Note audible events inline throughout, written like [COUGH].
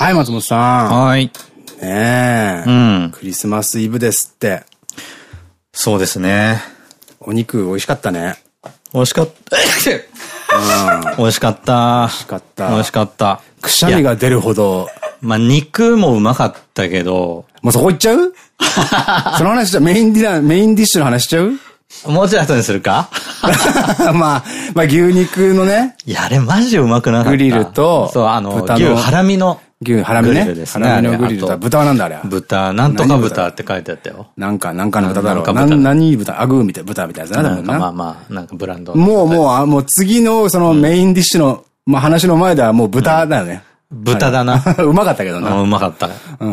はい、松本さん。はい。ねえ。うん。クリスマスイブですって。そうですね。お肉美味しかったね。美味しかった。うん、美味しかった。美味しかった。美味しかった。くしゃみが出るほど。まあ、肉もうまかったけど。もうそこ行っちゃう？[LAUGHS] その話じゃ、メインディナー、メインディッシュの話しちゃう？もうちょい後にするか？[LAUGHS] まあ、まあ牛肉のね。いや、あれマジうまくなかった。グリルと、そう、あの、牛ハラミの。牛、ハラミね。ハラミのグリルと、豚はなんだあれ豚、なんとか豚って書いてあったよ。なんか、なんかの豚だろう。な何豚、アグーみたいな豚みたいなやつなんかまあまあ、なんかブランド。もうもう、もう次のそのメインディッシュの、まあ話の前ではもう豚だよね。豚だな。[LAUGHS] うまかったけどな。うまかった。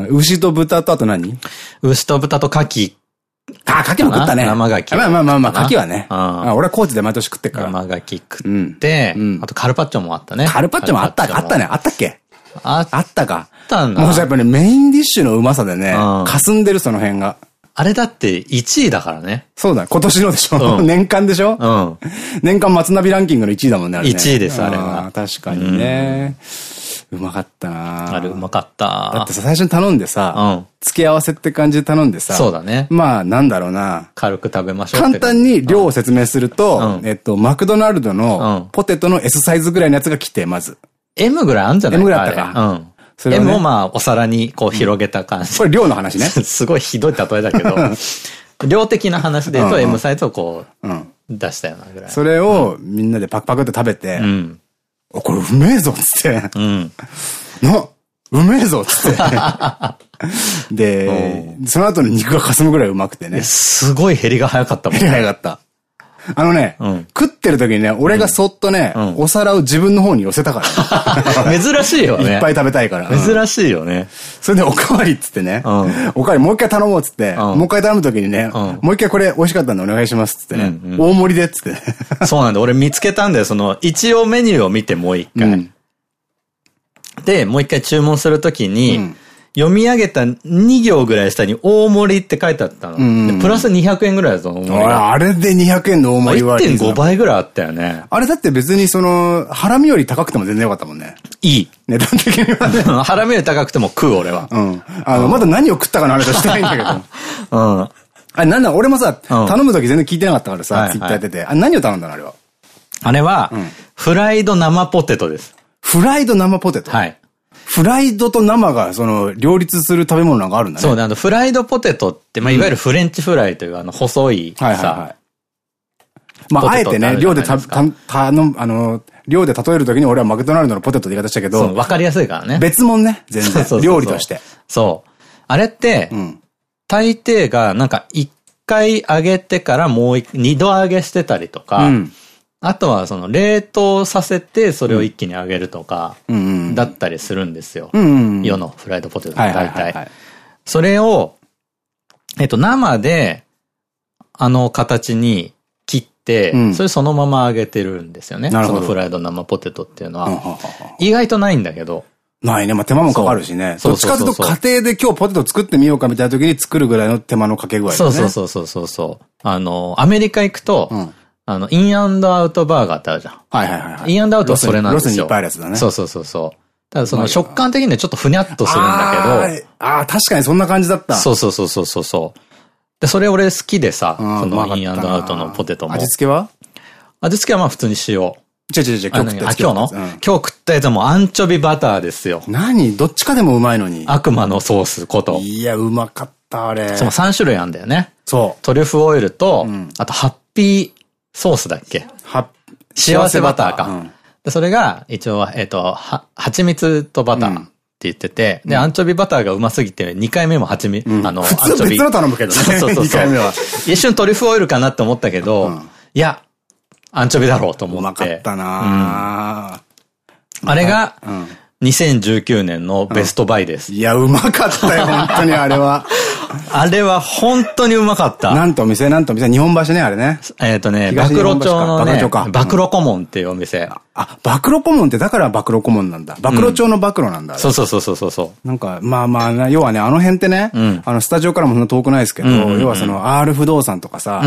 牛と豚とあと何？牛と豚と牡蠣。あ、牡蠣も食ったね。生牡蠣。まあまあまあまあ、牡蠣はね。俺は高知で毎年食ってから。生牡蠣食って、あとカルパッチョもあったね。カルパッチョもあった、あったね。あったっけ？あったか。あったんだ。もうやっぱりメインディッシュのうまさでね、霞んでるその辺が。あれだって1位だからね。そうだ、今年のでしょ、うん、年間でしょうん。年間松ナビランキングの1位だもんね、あれね。1位です、あれは。確かにね。うまかったなあれうまかった。だってさ、最初に頼んでさ、うん、付け合わせって感じで頼んでさ、そうだね。まあ、なんだろうな。軽く食べましょう簡単に量を説明すると、うん、えっと、マクドナルドのポテトの S サイズぐらいのやつが来て、まず。M ぐらいあんじゃない ?M ぐらいあったか。うん。それ、ね、M をまあ、お皿にこう広げた感じ。これ量の話ね。[LAUGHS] すごいひどい例えだけど、量的な話で言うと M サイズをこう、出したようなぐらい。それをみんなでパクパクって食べて、うん、これうめえぞっつって、うん、[LAUGHS] な、うめえぞっつって。[LAUGHS] で、その後の肉がかすむぐらいうまくてね。すごい減りが早かったもんね。早かった。あのね、うん、食ってる時にね、俺がそっとね、うん、お皿を自分の方に寄せたから。[LAUGHS] 珍しいよね。いっぱい食べたいから。珍しいよね。それでおかわりっつってね、おかわりもう一回頼もうっつって、もう一回頼む時にね、もう一回これ美味しかったんでお願いしますっつってね、大盛りでっつって。そうなんだ、俺見つけたんだよ、その、一応メニューを見てもう一回。で、もう一回注文するときに、読み上げた2行ぐらい下に大盛りって書いてあったの。プラス200円ぐらいだぞ、大盛り。あれで200円の大盛りは。1.5倍ぐらいあったよね。あれだって別にその、ハラミより高くても全然よかったもんね。いい。値段的にはね。[LAUGHS] ハラミより高くても食う、俺は。うん。あの、まだ何を食ったかの話はしてないんだけど。[LAUGHS] うん。あれなんだ、俺もさ、頼むとき全然聞いてなかったからさ、ツイッターやってて。あ、何を頼んだのあれは。あれは、フライド生ポテトです。フライド生ポテト？はい。フライドと生が、その、両立する食べ物なんかあるんだね。そうね、あの、フライドポテトって、まあ、いわゆるフレンチフライという、あの、細いさ、はいはいはい。まあ、あえてね、量でた、た、たの、あの、量で例えるときに俺はマクドナルドのポテトって言い方したけど。わかりやすいからね。別物ね、全然。料理として。そう。あれって、うん、大抵が、なんか、一回揚げてからもう二度揚げしてたりとか、うんあとはその冷凍させてそれを一気に揚げるとか、だったりするんですよ。世のフライドポテト大体。それを、えっと生で、あの形に切って、うん、それそのまま揚げてるんですよね。そのフライド生ポテトっていうのは。意外とないんだけど。ないね。まあ手間もかかるしね。どっちかというと家庭で今日ポテト作ってみようかみたいな時に作るぐらいの手間のかけ具合、ね、そうそうそうそうそう。あの、アメリカ行くと、うんあの、インアンドアウトバーガーってあるじゃん。はいはいはい。インアンドアウトはそれなんですよ。ロスにいっぱいあるやつだね。そうそうそうそう。ただその食感的にはちょっとふにゃっとするんだけど。ああ、確かにそんな感じだった。そうそうそうそうそう。で、それ俺好きでさ、そのインアンドアウトのポテトも。味付けは？味付けはまあ普通に塩。違う違う違う、今日食ったやつ。今日の、今日食ったやつはもうアンチョビバターですよ。何？どっちかでもうまいのに。悪魔のソースこと。いや、うまかった、あれ。その3種類あんだよね。そう。トリュフオイルと、あとハッピーソースだっけ？は、幸せバターか。うん、でそれが、一応、えっ、ー、と、は、蜂蜜とバターって言ってて、うん、で、アンチョビバターがうますぎて、2回目も蜂蜜、うん、あの、普通別の頼むけどね。そうそうそう。[LAUGHS] 2回目は。一瞬トリュフオイルかなって思ったけど、いや、アンチョビだろうと思って。うまかったなあれが、2019年のベストバイです。いや、うまかったよ、本当にあれは。[LAUGHS] [LAUGHS] あれは本当にうまかった。なんとお店、なんとお店、日本橋ね、あれね。えっとね、暴露町のね、暴露顧問っていうお店。あ、暴露顧問ってだから暴露顧問なんだ。暴露町の暴露なんだ。そうそうそうそうそう。なんか、まあまあ、要はね、あの辺ってね、あの、スタジオからもそんな遠くないですけど、要はその、R 不動産とかさ、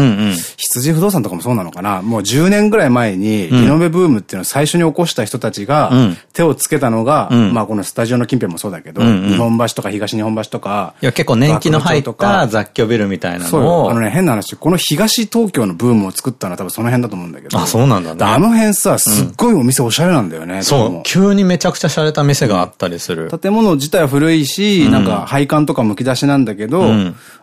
羊不動産とかもそうなのかな。もう10年ぐらい前に、リノベブームっていうのを最初に起こした人たちが、手をつけたのが、まあこのスタジオの近辺もそうだけど、日本橋とか東日本橋とか。いや、結構年季の入った雑居ビルみたいなのを。あのね、変な話、この東東京のブームを作ったのは多分その辺だと思うんだけど。あ、そうなんだね。あの辺さ、すっごいお店おしゃれなんだよね。そう。急にめちゃくちゃ洒落た店があったりする。建物自体は古いし、なんか配管とかむき出しなんだけど、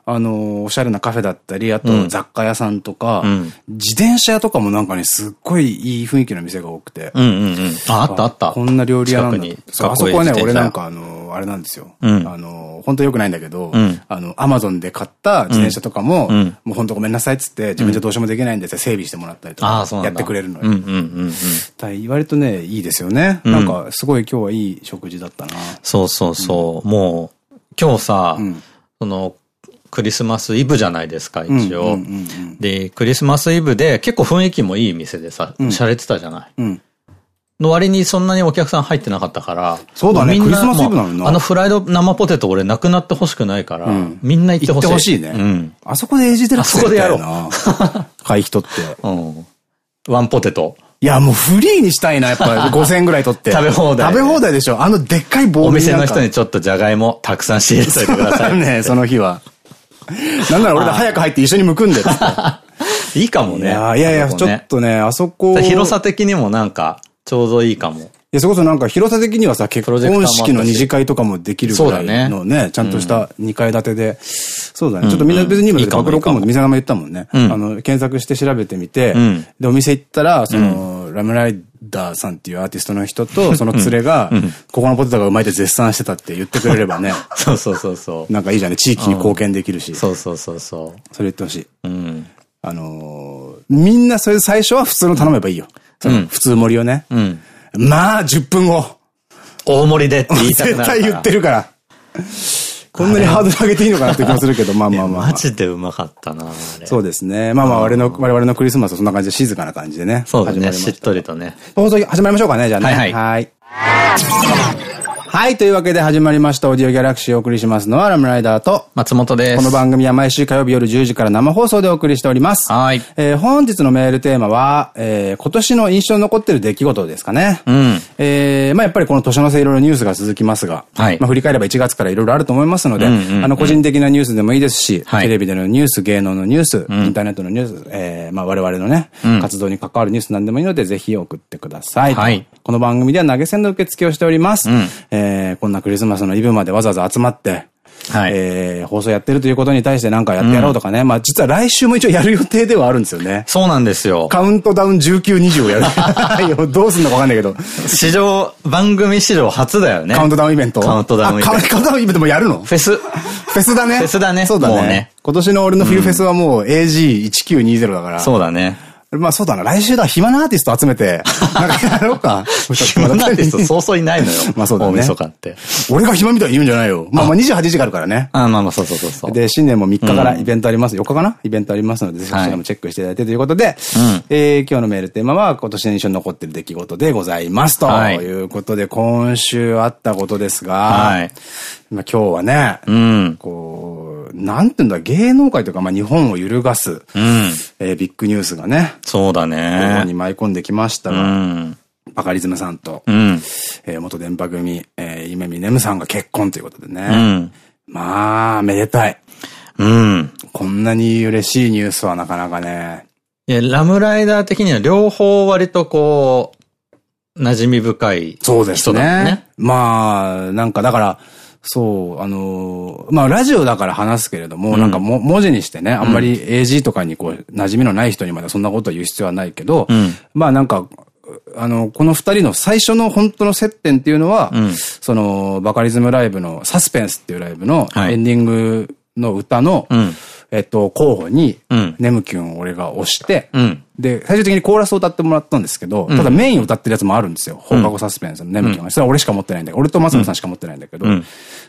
あの、おしゃれなカフェだったり、あと雑貨屋さんとか、自転車屋とかもなんかね、すっごいいい雰囲気の店が多くて。うんうんうん。あ、あったあった。こんな料理屋なんだ。あそこはね、俺なんかあの、あれなんですよ。あの、本当良くないんだけど、あの、アマゾンで買った自転車とかも、もう本当ごめんなさいっつって、自分じゃどうしようもできないんで整備してもらったりとか、やってくれるのよ。割とね、いいですよね。なんか、すごい今日はいい食事だったな。そうそうそう。もう、今日さ、その、クリスマスイブじゃないですか、一応。で、クリスマスイブで結構雰囲気もいい店でさ、洒落てたじゃない。うんの割にそんなにお客さん入ってなかったから。そうだね、クリスマスイブなのあのフライド生ポテト俺なくなってほしくないから、みんな行ってほしい。行ってほしいね。うん。あそこでエイジテラスあそこでやろう。会費取って。うん。ワンポテト。いや、もうフリーにしたいな、やっぱ5000 [LAUGHS] 円ぐらい取って。食べ放題。食べ放題でしょ。あのでっかい棒お店の人にちょっとじゃがいもたくさん仕入れといてください。ね、[LAUGHS] その日は。なんなら俺ら早く入って一緒に剥くんで。[LAUGHS] いいかもね。いやいや、ちょっとね、あそこ。広さ的にもなんか、ちょうどいいかも。いや、そこそなんか広さ的にはさ、結婚式の二次会とかもできるぐらいのね、ちゃんとした二階建てで。そうだね。ちょっとみんな別に今で暴露かも店名前言ったもんね。あの、検索して調べてみて、で、お店行ったら、その、ラムライダーさんっていうアーティストの人と、その連れが、ここのポテトがうまいって絶賛してたって言ってくれればね。[LAUGHS] そうそうそうそう。なんかいいじゃんね。地域に貢献できるし。そうそうそうそう。それ言ってほしい。うん。あのみんなそれ最初は普通の頼めばいいよ。普通盛りをね。うん。まあ、10分後。大盛りでって言いたくなる。絶対言ってるから。こんなにハードル上げていいのかなって気もするけど、まあまあまあ。マジでうまかったな、そうですね。まあまあ、我々の、我々のクリスマスはそんな感じで静かな感じでね。そうですね。しっとりとね。放送始まりましょうかね、じゃあね。はいはい。はい。はい。というわけで始まりました。オーディオギャラクシーをお送りしますのはラムライダーと松本です。この番組は毎週火曜日夜10時から生放送でお送りしております。はい。えー、本日のメールテーマは、えー、今年の印象に残っている出来事ですかね。うん。えー、まあやっぱりこの年の瀬いろいろニュースが続きますが、はい。まあ振り返れば1月からいろいろあると思いますので、あの個人的なニュースでもいいですし、はい、テレビでのニュース、芸能のニュース、うん、インターネットのニュース、えー、まあ我々のね、うん、活動に関わるニュースなんでもいいので、ぜひ送ってください。はい。この番組では投げ銭の受付をしております。うん、えー、こんなクリスマスのイブまでわざわざ集まって、はい。えー、放送やってるということに対してなんかやってやろうとかね。うん、まあ実は来週も一応やる予定ではあるんですよね。そうなんですよ。カウントダウン19、20を [LAUGHS] やる。どうすんのかわかんないけど。史上、番組史上初だよね。カウントダウンイベント？カウントダウンイベント。カウントダウンイベントもやるの？フェス？フェスだね。フェスだね。そうだね。ね今年の俺の冬フェスはもう AG1920 だから。そうだね。まあそうだな、来週だ、暇なアーティスト集めて、[LAUGHS] なんかやろうか。暇なアーティスト [LAUGHS] そうそういないのよ。まあそうだね。大晦日って。俺が暇みたいに言うんじゃないよ。まあまあ28時があるからね。あまあまあそうそうそうで、新年も3日からイベントあります。4日かな？イベントありますので、ぜひそちらもチェックしていただいてということで、え今日のメールテーマは今年の印象に残ってる出来事でございます。ということで、今週あったことですが、今日はね、うん、こう、なんていうんだ、芸能界とか、まあ日本を揺るがす、うん、えー、ビッグニュースがね。そうだね。ここに舞い込んできましたが、うん、バカリズムさんと、うん、えー、元電波組、えー、夢見ねむさんが結婚ということでね。うん、まあ、めでたい。うん。こんなに嬉しいニュースはなかなかね。いや、ラムライダー的には両方割とこう、馴染み深い人だね。そうですね。まあ、なんかだから、そう、あのー、まあ、ラジオだから話すけれども、うん、なんかも、文字にしてね、あんまり AG とかにこう、馴染みのない人にまでそんなことを言う必要はないけど、うん、まあなんか、あの、この二人の最初の本当の接点っていうのは、うん、その、バカリズムライブのサスペンスっていうライブのエンディングの歌の、はいえっと、候補に、ネムキュンを俺が押して、うん、で、最終的にコーラスを歌ってもらったんですけど、ただメインを歌ってるやつもあるんですよ。放課後サスペンスのネムキュンが。それは俺しか持ってないんだけど、俺と松野さんしか持ってないんだけど、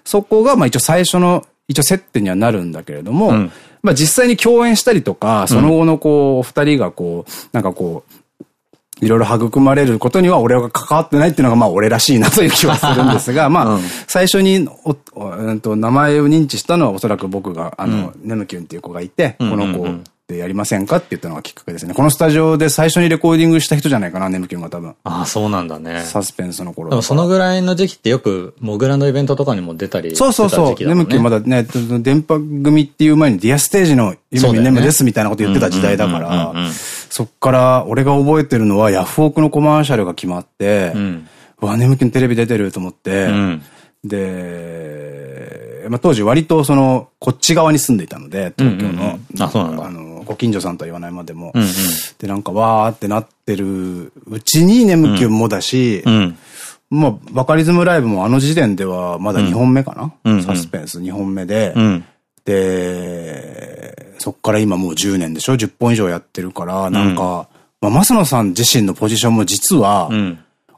そこが、まあ一応最初の一応接点にはなるんだけれども、うん、まあ実際に共演したりとか、その後のこう、二人がこう、なんかこう、いろいろ育まれることには俺が関わってないっていうのがまあ俺らしいなという気はするんですが、[LAUGHS] まあ、最初にお、えっと、名前を認知したのはおそらく僕が、あの、ネムキュンっていう子がいて、この子でやりませんかって言ったのがきっかけですね。このスタジオで最初にレコーディングした人じゃないかな、ネムキュンが多分。ああ、そうなんだね。サスペンスの頃。でもそのぐらいの時期ってよく、モグラのイベントとかにも出たりそうそうそう。ネムキュンまだね、電波組っていう前にディアステージの今ネムですみたいなこと言ってた時代だから、そっから俺が覚えてるのはヤフオクのコマーシャルが決まって、うん、わ、ネムキュンテレビ出てると思って、うん、で、まあ当時割とその、こっち側に住んでいたので、東京の。あ、そうなんだ。あの、ご近所さんとは言わないまでも。うんうん、で、なんかわーってなってるうちに眠気もだし、うん、まあ、バカリズムライブもあの時点ではまだ2本目かな、うん、サスペンス2本目で、うん、で、そっから今もう10年でしょ ?10 本以上やってるから、なんか、まあ、マスノさん自身のポジションも実は、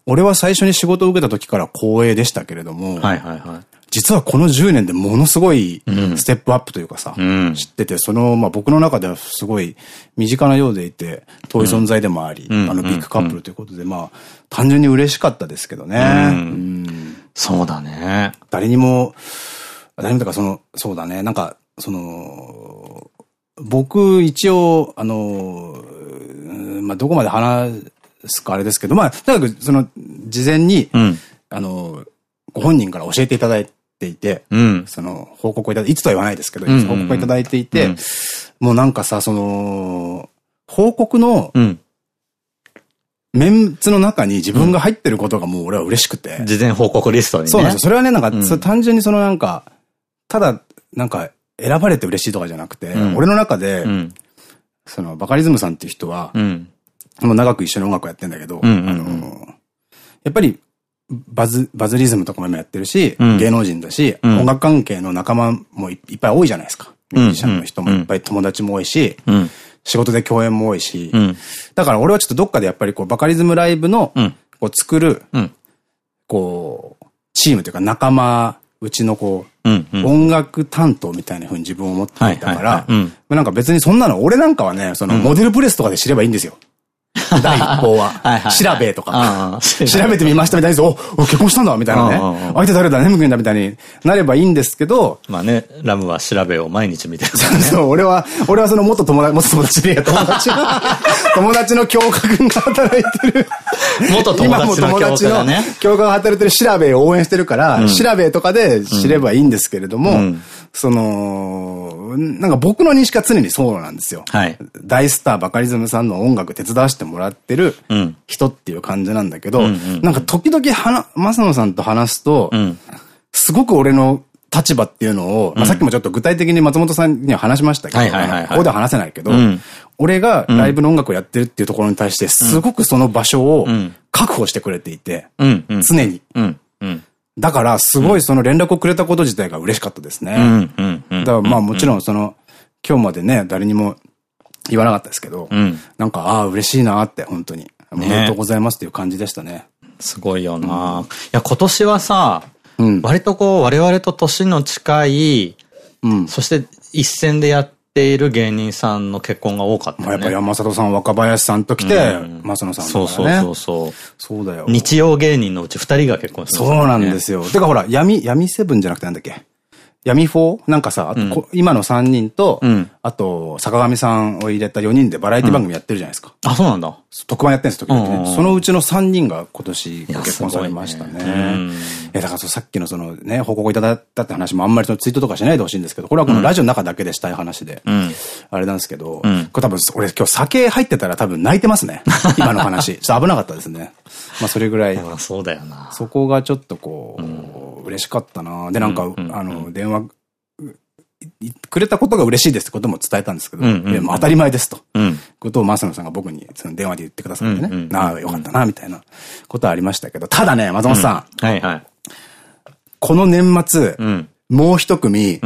俺は最初に仕事を受けた時から光栄でしたけれども、はいはいはい。実はこの10年でものすごいステップアップというかさ、うん、知ってて、その、まあ僕の中ではすごい身近なようでいて、遠い存在でもあり、うん、あのビッグカップルということで、まあ単純に嬉しかったですけどね。うん、そうだね。誰にも、誰にもとかその、そうだね、なんか、その、僕一応、あの、まあどこまで話すかあれですけど、まあ、とにかくその、事前に、あの、ご本人から教えていただいて、ていて、うん、その、報告をいただいて、いつとは言わないですけど、報告をいただいていて、もうなんかさ、その、報告の、メンツの中に自分が入ってることがもう俺は嬉しくて。事前報告リストにね。そうなんですよ。それはね、なんか、単純にそのなんか、ただ、なんか、選ばれて嬉しいとかじゃなくて、うん、俺の中で、うん、その、バカリズムさんっていう人は、うん、もう長く一緒に音楽やってんだけど、あの、やっぱり、バズ、バズリズムとかも今やってるし、うん、芸能人だし、うん、音楽関係の仲間もいっぱい多いじゃないですか。ミュージシャンの人もいっぱい友達も多いし、仕事で共演も多いし、だから俺はちょっとどっかでやっぱりこう、バカリズムライブの、こう作る、こう、チームというか仲間、うちのこう、音楽担当みたいなふうに自分を思っていたから、なんか別にそんなの、俺なんかはね、そのモデルプレスとかで知ればいいんですよ。[LAUGHS] 第一報は。[LAUGHS] 調べとか。[LAUGHS] 調べてみましたみたいに、お、結婚したんだみたいなね。相手誰だ眠くんだみたいになればいいんですけど。まあね、ラムは調べを毎日見てる。そう、俺は、俺はその元友達、元友達で、友達友達の教科君が働いてる。元友達の教科がね。教科が働いてる調べを応援してるから、調べとかで知ればいいんですけれども、その、なんか僕の認識は常にそうなんですよ。はい。大スターバカリズムさんの音楽手伝わせてもらってる人っていう感じなんだけど、なんか時々はな、正野さんと話すと、うん、すごく俺の立場っていうのを、まあ、さっきもちょっと具体的に松本さんには話しましたけど、ここでは話せないけど、うん、俺がライブの音楽をやってるっていうところに対して、すごくその場所を確保してくれていて、常に。だから、すごいその連絡をくれたこと自体が嬉しかったですね。だからまあもちろん。その、今日までね、誰にも言わなかったですけど、うん、なんか、ああ、嬉しいなって、本当に。おめでとうございますっていう感じでしたね。すごいよな、うん、いや、今年はさ、うん、割とこう、我々と年の近い、うん、そして一線でやっている芸人さんの結婚が多かったね。やっぱ山里さん、若林さんと来て、増野さんとかね。そうそうそう。そうだよ。日曜芸人のうち二人が結婚する、ね、そうなんですよ。てかほら、闇、闇セブンじゃなくてなんだっけ闇フォー？なんかさ、うん、今の3人と、うん、あと、坂上さんを入れた4人でバラエティ番組やってるじゃないですか。あ、そうなんだ。特番やってるんです、時々ね。そのうちの3人が今年ご結婚されましたね。ねいや、だからさっきのそのね、報告いただいたって話もあんまりそのツイートとかしないでほしいんですけど、これはこのラジオの中だけでしたい話で、うん、あれなんですけど、これ多分、俺今日酒入ってたら多分泣いてますね。[LAUGHS] 今の話。ちょっと危なかったですね。まあそれぐらい。そうだよな。そこがちょっとこう、嬉しかったな。で、なんか、あの、電話、くれたことが嬉しいですってことも伝えたんですけど、当たり前ですと。ことを増野さんが僕にその電話で言ってくださってね。ああ、よかったな、みたいなことはありましたけど、ただね、松本さん。はいはい。この年末、もう一組、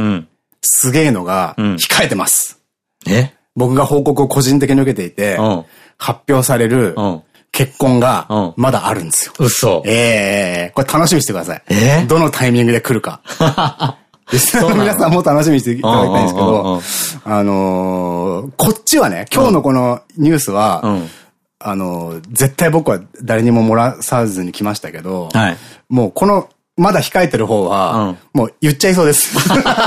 すげえのが控えてます。え？僕が報告を個人的に受けていて、発表される結婚がまだあるんですよ。嘘。ええこれ楽しみにしてください。えどのタイミングで来るか。[LAUGHS] 皆さんも楽しみにしていただきたいんですけど、あのー、こっちはね、今日のこのニュースは、うん、あのー、絶対僕は誰にも漏らさずに来ましたけど、はい、もうこの、まだ控えてる方は、うん、もう言っちゃいそうです。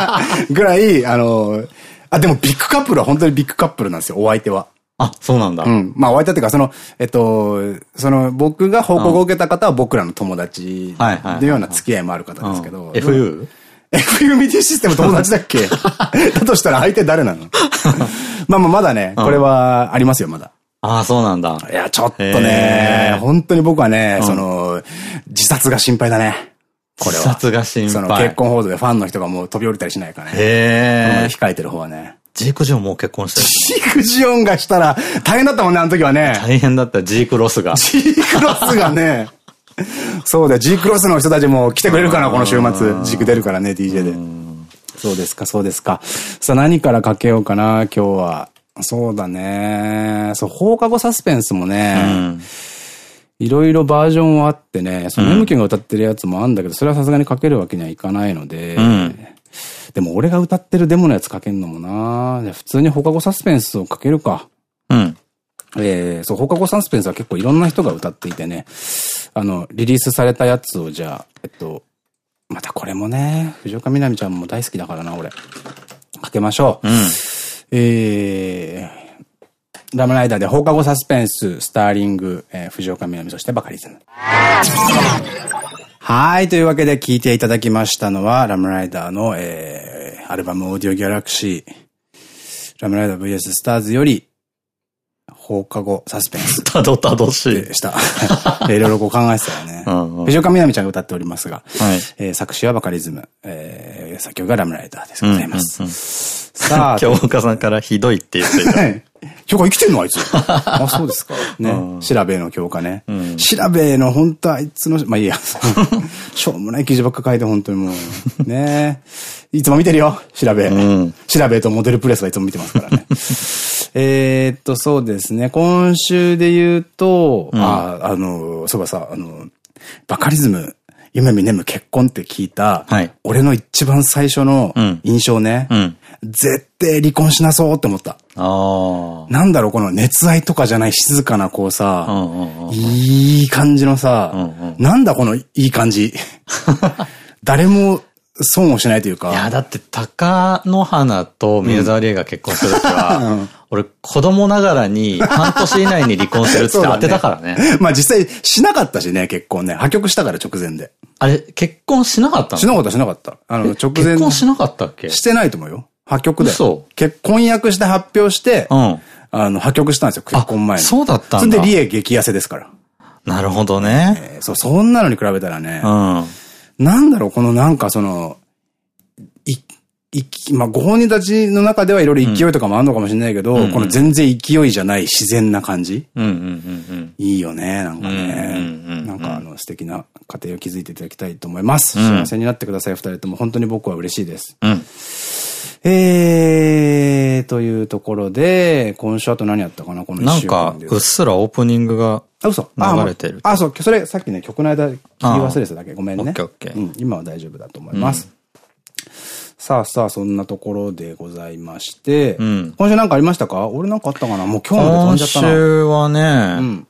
[LAUGHS] ぐらい、あのー、あ、でもビッグカップルは本当にビッグカップルなんですよ、お相手は。あ、そうなんだ。うん。まあ、お相手っていうか、その、えっと、その、僕が報告を受けた方は僕らの友達のような付き合いもある方ですけど。FU? FU ミディシステム友達だっけ？[LAUGHS] だとしたら相手誰なの？[LAUGHS] まあまあ、まだね、これはありますよ、まだ。ああ、そうなんだ。いや、ちょっとね、本当に僕はね、その、自殺が心配だね。これは。自殺が心配。その結婚報道でファンの人がもう飛び降りたりしないからね。へえ。控えてる方はね。ジークジオンもう結婚してる。ジークジオンがしたら大変だったもんね、あの時はね。大変だった、ジークロスが。ジークロスがね。そうだよ、ジークロスの人たちも来てくれるかな、この週末。ジーク出るからね、DJ で。そうですか、そうですか。さあ、何からかけようかな、今日は。そうだね。そう、放課後サスペンスもね、いろいろバージョンはあってね、その M キが歌ってるやつもあるんだけど、それはさすがにかけるわけにはいかないので、うん、でも俺が歌ってるデモのやつかけんのもな普通に放課後サスペンスをかけるか。うん。えー、そう、放課後サスペンスは結構いろんな人が歌っていてね、あの、リリースされたやつをじゃあ、えっと、またこれもね、藤岡みなみちゃんも大好きだからな、俺。かけましょう。うん、えー、ラムライダーで放課後サスペンス、スターリング、えー、藤岡みなみ、そしてバカリズム。はい。というわけで聴いていただきましたのは、ラムライダーの、えー、アルバムオーディオギャラクシー、ラムライダー VS スターズより、放課後サスペンス。[LAUGHS] たどたどしい。でした。[LAUGHS] いろいろこう考えてたよね。[LAUGHS] 藤岡みなみちゃんが歌っておりますが、はい、えー、作詞はバカリズム、えー、作曲がラムライダーですございます。さあ。[LAUGHS] 京岡さんからひどいって言ってた。[LAUGHS] 教科生きてんのあいつ。[LAUGHS] あ、そうですか。ね。調べの教科ね。調べの本当あいつの、まあいいや。しょうもない記事ばっか書いて本当にもう。ね。いつも見てるよ。調べ。調べとモデルプレスはいつも見てますからね。えっと、そうですね。今週で言うと、あ、あの、そういえばさ、あの、バカリズム、夢見眠結婚って聞いた、はい、俺の一番最初の印象ね、うん、絶対離婚しなそうって思った。なんだろう、この熱愛とかじゃない静かなこうさ、いい感じのさ、なんだこのいい感じ。[LAUGHS] 誰も損をしないというか。いや、だって、高野花と宮沢りえが結婚するときは、うん、俺、子供ながらに半年以内に離婚するって当てたからね。ね [LAUGHS] まあ実際しなかったしね、結婚ね。破局したから直前で。あれ、結婚しなかったの？しなかった、しなかった。あの、直前。結婚しなかったっけ？してないと思うよ。破局で。そう。結婚約して発表して、うん。あの、破局したんですよ、結婚前に。そうだったんだ。それで利益激痩せですから。なるほどね。えー、そう、そんなのに比べたらね。うん。なんだろう、このなんかその、い、いまあ、ご本人たちの中ではいろいろ勢いとかもあるのかもしれないけど、うん、この全然勢いじゃない自然な感じ。いいよね、なんかね。なんかあの素敵な家庭を築いていただきたいと思います。幸せになってください、二人とも。本当に僕は嬉しいです。うん、えー、というところで、今週あと何やったかな、この一週間なんか、うっすらオープニングが。流れてる。あ、そう、それさっきね、曲の間聞き忘れてただけ？ごめんね。オッケーオッケー。今は大丈夫だと思います。さあさあ、そんなところでございまして、うん、今週なんかありましたか？俺なんかあったかな？もう今日まで飛んじゃったな。今週はね、うん、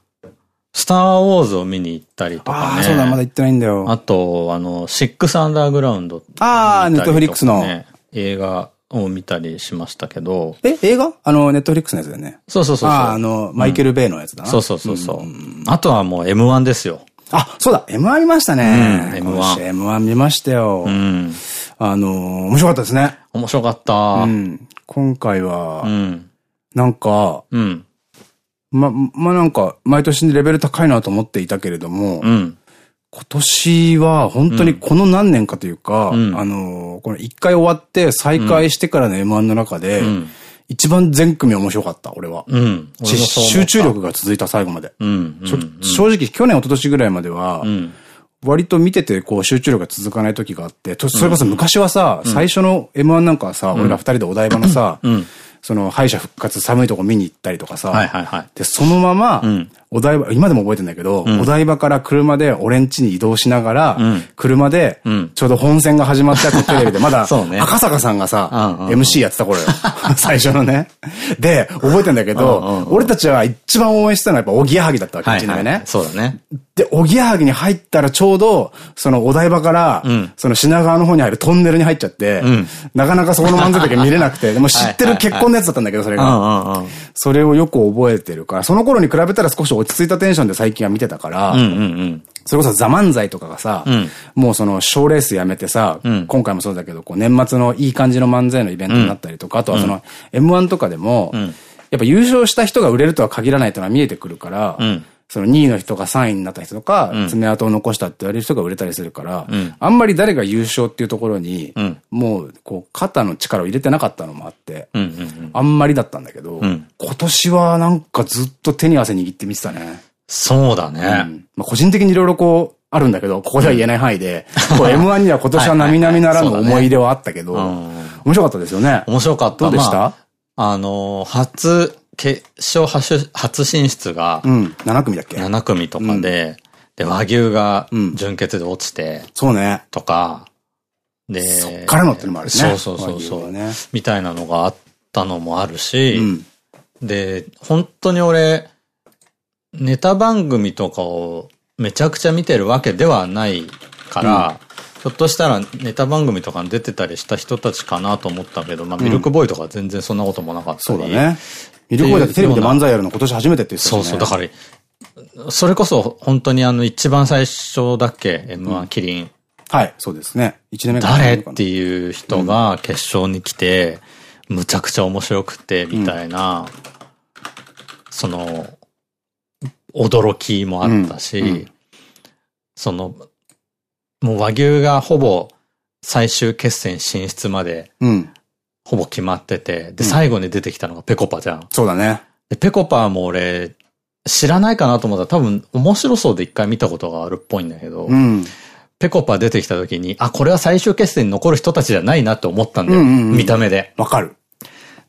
スターウォーズを見に行ったりとかね。ああ、そうだ、まだ行ってないんだよ。あと、あの、シックスアンダーグラウンド、ああ、ネットフリックスの。映画を見たりしましたけど。え、映画？あの、ネットフリックスのやつだよね。そうそうそうああ、あの、マイケル・ベイのやつだな。そうそうそうそう。あとはもう M1 ですよ。あ、そうだ、M1 見ましたね。M1。M1 見ましたよ。うん。あの面白かったですね。面白かった。うん。今回は、うん。なんか、うん。ま、まなんか、毎年レベル高いなと思っていたけれども、うん。今年は本当にこの何年かというか、うん、あの、この一回終わって再開してからの M1 の中で、うん、一番全組面白かった、俺は。うん、集中力が続いた最後まで。正直、去年、一昨年ぐらいまでは、割と見てて、こう、集中力が続かない時があって、それこそ昔はさ、最初の M1 なんかさ、俺ら二人でお台場のさ、その敗者復活寒いとこ見に行ったりとかさ、で、そのまま、お台場、今でも覚えてんだけど、お台場から車で俺ん家に移動しながら、車で、ちょうど本線が始まったテレビで、まだ、[LAUGHS] 赤坂さんがさ、MC やってた頃よ。[LAUGHS] 最初のね。で、覚えてんだけど、俺たちは一番応援したのはやっぱ、おぎやはぎだったわけ、うちのね。そうだね。で、おぎやはぎに入ったらちょうど、そのお台場から、その品川の方に入るトンネルに入っちゃって、なかなかそこの漫才だけ見れなくて、でも知ってる結婚のやつだったんだけど、それが。それをよく覚えてるから、その頃に比べたら少し落ち着いたテンションで最近は見てたから、それこそザ・漫才とかがさ、うん、もうその賞レースやめてさ、うん、今回もそうだけど、こう年末のいい感じの漫才のイベントになったりとか、あとはその M1 とかでも、やっぱ優勝した人が売れるとは限らないというのは見えてくるから、その2位の人が3位になった人とか、爪痕を残したって言われる人が売れたりするから、あんまり誰が優勝っていうところに、もう、こう、肩の力を入れてなかったのもあって、あんまりだったんだけど、今年はなんかずっと手に汗握って見てたね。そうだね。まあ個人的にいろいろこう、あるんだけど、ここでは言えない範囲で、こう M1 には今年は並々ならぬ思い出はあったけど、面白かったですよね。面白かった。どうでした？あの、初、決勝初初進出が、うん、7組だっけ ?7 組とかで、で、和牛が準決で落ちて、そうね。とか、で、そっからのってのもあるね。そうそうそうそう。ね、みたいなのがあったのもあるし、で、本当に俺、ネタ番組とかをめちゃくちゃ見てるわけではないから、ひょっとしたらネタ番組とかに出てたりした人たちかなと思ったけど、まあミルクボーイとか全然そんなこともなかったり。そうだね。ミルクボーイだってテレビで漫才やるの今年初めてって言ってたそうそう、だから、それこそ本当にあの一番最初だっけ ?M1 キリン。はい、そうですね。一年目誰？っていう人が決勝に来て、むちゃくちゃ面白くて、みたいな、その、驚きもあったし、その、もう和牛がほぼ最終決戦進出まで、ほぼ決まってて、で、最後に出てきたのがペコパじゃん。そうだね。で、ペコパも俺、知らないかなと思ったら多分面白そうで一回見たことがあるっぽいんだけど、うん、ペコパ出てきた時に、あ、これは最終決戦に残る人たちじゃないなって思ったんだよ。見た目で。わかる。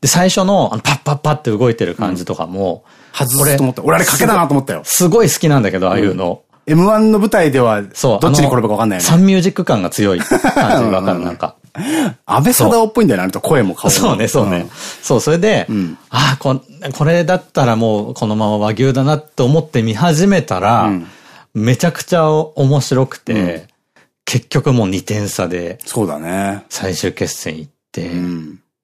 で、最初の、あの、パッパッパって動いてる感じとかも、外すと思った。俺あれ賭けだなと思ったよ。すごい好きなんだけど、ああいうの。M1 の舞台では、そう。どっちに転ぶか分かんないよね。サンミュージック感が強い感じ [LAUGHS] が分かる、なんか。安倍貞夫っぽいんだよね、あれと声も顔も。そうね、そうね。そう、それで、ああ、こ、これだったらもうこのまま和牛だなって思って見始めたら、めちゃくちゃ面白くて、結局もう2点差で、そうだね。最終決戦行って、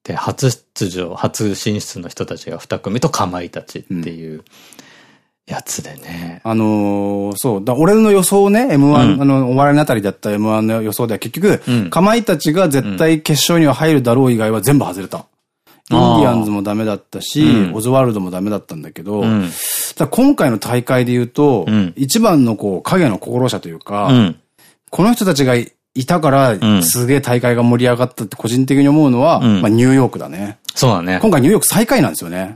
で、初出場、初進出の人たちが2組とかまいたちっていう、やつでね。あのー、そう。だ俺の予想ね、M1、うん、あの、お笑いのあたりだった M1 の予想では結局、うん、かまいたちが絶対決勝には入るだろう以外は全部外れた。インディアンズもダメだったし、うん、オズワルドもダメだったんだけど、うん、今回の大会で言うと、うん、一番のこう、影の功労者というか、この人たちがいたから、すげえ大会が盛り上がったって個人的に思うのは、まあニューヨークだね。そうだね。今回ニューヨーク最下位なんですよね。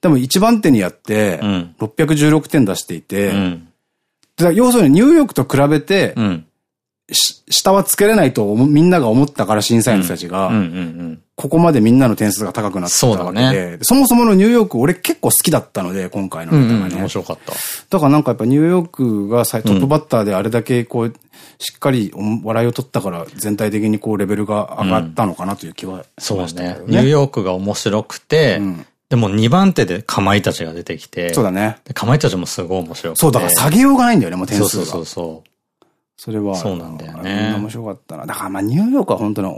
でも一番手にやって、616点出していて、要するにニューヨークと比べて、下はつけれないとみんなが思ったから審査員の人たちが、ここまでみんなの点数が高くなったわけで、そもそものニューヨーク俺結構好きだったので、今回のネタがね。面白かった。だからなんかやっぱニューヨークがトップバッターであれだけこう、しっかり笑いを取ったから全体的にこうレベルが上がったのかなという気はしましたね。そうね。ニューヨークが面白くて、でも2番手でかまいたちが出てきて。そうだね。かまいたちもすごい面白くて。そう、だから下げようがないんだよね、もう点数が。そうそうそう。それは。そうなんだよね。面白かったな。だからまあニューヨークは本当に、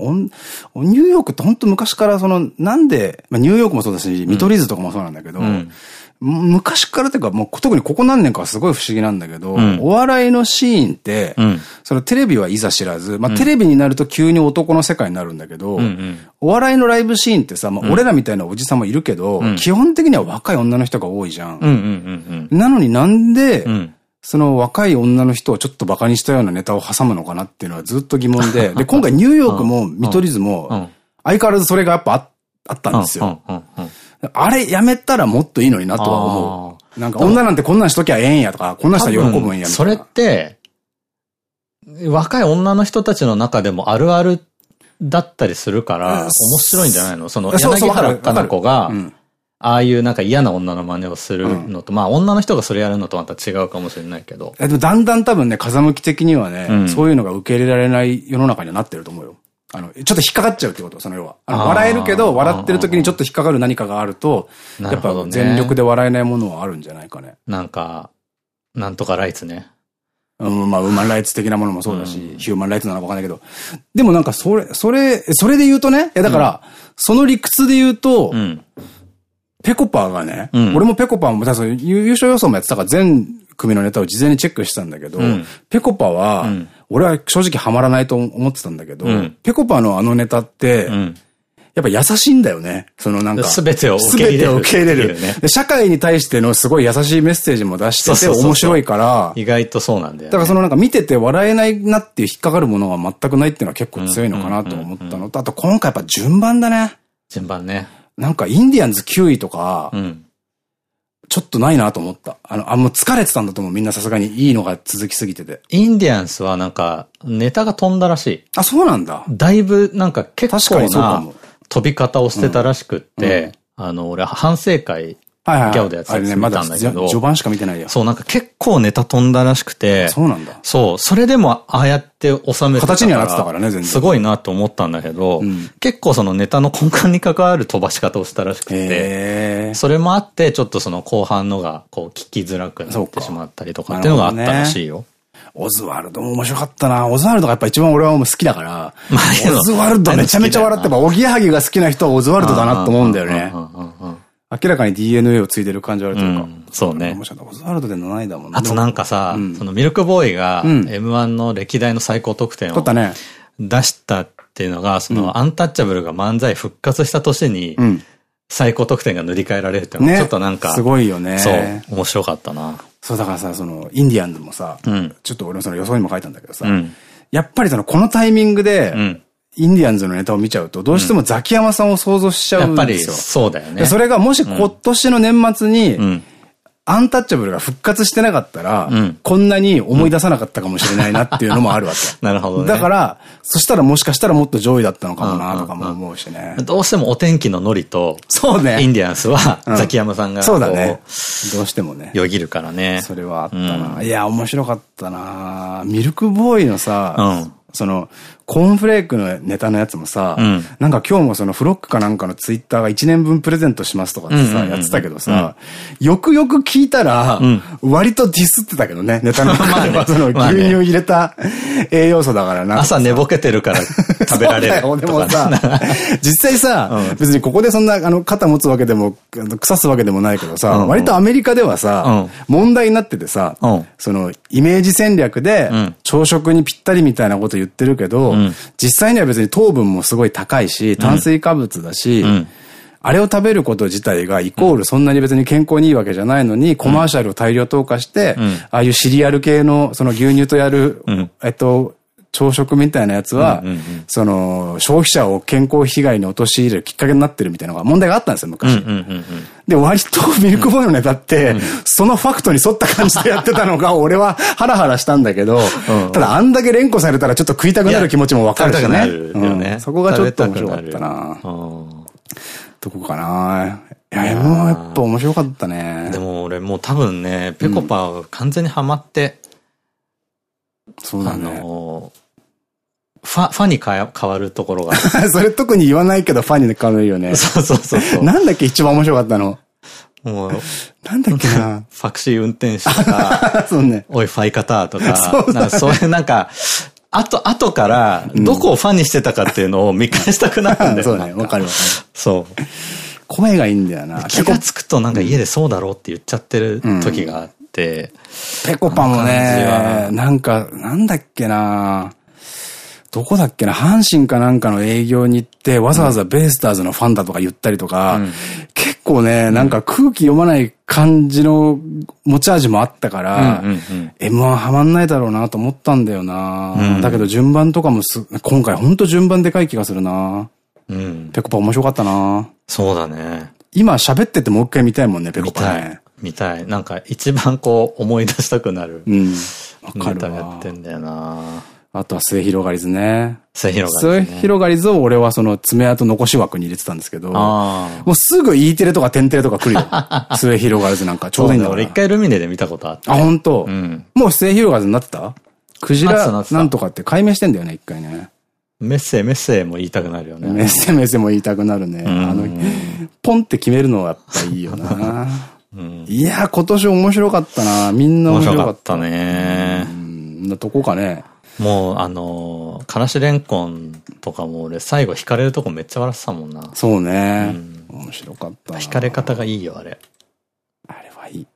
ニューヨークって本当昔からその、なんで、まあニューヨークもそうだし、見取り図とかもそうなんだけど、うん、昔からというか、もう特にここ何年かはすごい不思議なんだけど、うん、お笑いのシーンって、うん、そのテレビはいざ知らず、まあ、テレビになると急に男の世界になるんだけど、お笑いのライブシーンってさ、まあ、俺らみたいなおじさんもいるけど、基本的には若い女の人が多いじゃん。なのになんで、その若い女の人をちょっと馬鹿にしたようなネタを挟むのかなっていうのはずっと疑問で、で、今回ニューヨークも見取り図も、相変わらずそれがやっぱあったんですよ。あれやめたらもっといいのになとは思う。なんか女なんてこんなんしときゃええんやとか、こんな人喜ぶんやみたいな。それって、若い女の人たちの中でもあるあるだったりするから、面白いんじゃないの？その、柳原かな子が、ああいうなんか嫌な女の真似をするのと、うん、まあ女の人がそれやるのとまた違うかもしれないけど。でもだんだん多分ね、風向き的にはね、うん、そういうのが受け入れられない世の中にはなってると思うよ。あの、ちょっと引っかかっちゃうってこと、その要は。あの、笑えるけど、笑ってる時にちょっと引っかかる何かがあると、やっぱ全力で笑えないものはあるんじゃないかね。なんか、なんとかライツね。うん、まあ、ウーマンライツ的なものもそうだし、うん、ヒューマンライツなのかわかんないけど。でもなんか、それ、それ、それで言うとね、いやだから、うん、その理屈で言うと、うん、ペコパーがね、俺もペコパーも、優勝予想もやってたから全組のネタを事前にチェックしてたんだけど、ペコパは、俺は正直ハマらないと思ってたんだけど、ペコパのあのネタって、やっぱ優しいんだよね。そのなんか。すべてを受け入れる。受け入れる。ね、社会に対してのすごい優しいメッセージも出してて面白いから。意外とそうなんだよ、ね。だからそのなんか見てて笑えないなっていう引っかかるものが全くないっていうのは結構強いのかなと思ったのと、あと今回やっぱ順番だね。順番ね。なんかインディアンズ9位とか、うん、ちょっとないなと思った。あの、あ、もう疲れてたんだと思う。みんなさすがにいいのが続きすぎてて。インディアンスはなんか、ネタが飛んだらしい。あ、そうなんだ。だいぶ、なんか結構な飛び方をしてたらしくって、うんうん、あの、俺、反省会ギャオでやってたんだけど。序盤しか見てないよ。そう、なんか結構ネタ飛んだらしくて。そうなんだ。そう、それでもああやって収めて形にはなってたからね、全然。すごいなと思ったんだけど、うん、結構そのネタの根幹に関わる飛ばし方をしたらしくて、それもあって、ちょっとその後半のが、こう、聞きづらくなってしまったりとかっていうのがあったらしいよ。オズワルドも面白かったな。オズワルドがやっぱ一番俺は好きだから。まあ、オズワルドめちゃめちゃ笑ってば、おぎやはぎが好きな人はオズワルドだなと思うんだよね。明らかに DNA を継いでる感じあるというか。うん、そうね。オズワルドで7位だもんね。あとなんかさ、うん、そのミルクボーイが M1 の歴代の最高得点を出したっていうのが、そのアンタッチャブルが漫才復活した年に、最高得点が塗り替えられるっていうのはちょっとなんか、すごいよね。そう、面白かったな。そうだからさ、その、インディアンズもさ、ちょっと俺もその予想にも書いたんだけどさ、やっぱりその、このタイミングで、インディアンズのネタを見ちゃうと、どうしてもザキヤマさんを想像しちゃうんですよ。やっぱりそうだよね。それがもし今年の年末に、アンタッチャブルが復活してなかったら、うん、こんなに思い出さなかったかもしれないなっていうのもあるわけ。[LAUGHS] なるほどね。だから、そしたらもしかしたらもっと上位だったのかもなとかも思うしね。どうしてもお天気のノリと、そうね。インディアンスは、ザキヤマさんが、そうだね。どうしてもね。よぎるからね。それはあったな。いや、面白かったなミルクボーイのさ、その、コーンフレークのネタのやつもさ、うん、なんか今日もそのフロックかなんかのツイッターが1年分プレゼントしますとかってさ、やってたけどさ、よくよく聞いたら、割とディスってたけどね、ネタの中では。その牛乳入れた栄養素だからな。朝寝ぼけてるから [LAUGHS] 食べられる。でもさ、[LAUGHS] 実際さ、別にここでそんなあの肩持つわけでも、腐すわけでもないけどさ、割とアメリカではさ、問題になっててさ、そのイメージ戦略で朝食にぴったりみたいなこと言ってるけど、実際には別に糖分もすごい高いし、炭水化物だし、あれを食べること自体がイコールそんなに別に健康にいいわけじゃないのに、コマーシャルを大量投下して、ああいうシリアル系のその牛乳とやる、えっと、朝食みたいなやつは、その、消費者を健康被害に陥れるきっかけになってるみたいなのが問題があったんですよ、昔。で、割とミルクボーイのネタって、そのファクトに沿った感じでやってたのが、[LAUGHS] 俺はハラハラしたんだけど、ただあんだけ連呼されたらちょっと食いたくなる気持ちもわかるしね。そこがちょっと面白かったな。どこかな。いや、M はやっぱ面白かったね。でも俺もう多分ね、ペコパ完全にハマって、そうだね。あのファ、ファに変わるところが。[LAUGHS] それ特に言わないけどファに変わるよね。そうそうそうなんだっけ一番面白かったの？もう、なんだっけな？[LAUGHS] ファクシー運転手とか、[LAUGHS] そうね。おい、ファイ方とか、そうかそういうなんか、あと、後から、どこをファンにしてたかっていうのを見返したくなるんだよ。そうね、わかるわかる。そう。声がいいんだよな。気がつくとなんか家でそうだろうって言っちゃってる時があって。ペコパもね、なんか、なんだっけな。どこだっけな。阪神かなんかの営業に行って、わざわざベイスターズのファンだとか言ったりとか、うん、結構ね、なんか空気読まない感じの持ち味もあったから、M1 はまんないだろうなと思ったんだよな、うん、だけど順番とかもす、今回ほんと順番でかい気がするな。うん。ペコパ面白かったな。そうだね。今喋っててもう一回見たいもんね、ペコパね。見たい。なんか一番こう思い出したくなる。うん。わかるわ。やってんだよなあとは末広がりずね。末広がりず、末広がりずを俺はその爪痕残し枠に入れてたんですけど、もうすぐ E テレとか天テレとか来るよ。[LAUGHS] 末広がりずなんかちょうどいいんだから。俺一回ルミネで見たことあって。あ、本当？うん、もう末広がりずになってた？クジラなんとかって解明してんだよね、一回ね。メッセメッセも言いたくなるよね。メッセメッセも言いたくなるね。あの、ポンって決めるのはやっぱいいよな。いや、今年面白かったな。みんな面白かった。面白かったね。なとこかね。もう、あのー、からしれんこんとかも俺最後惹かれるとこめっちゃ笑ってたもんな。そうね。うん、面白かった。惹かれ方がいいよ、あれ。あれはいい。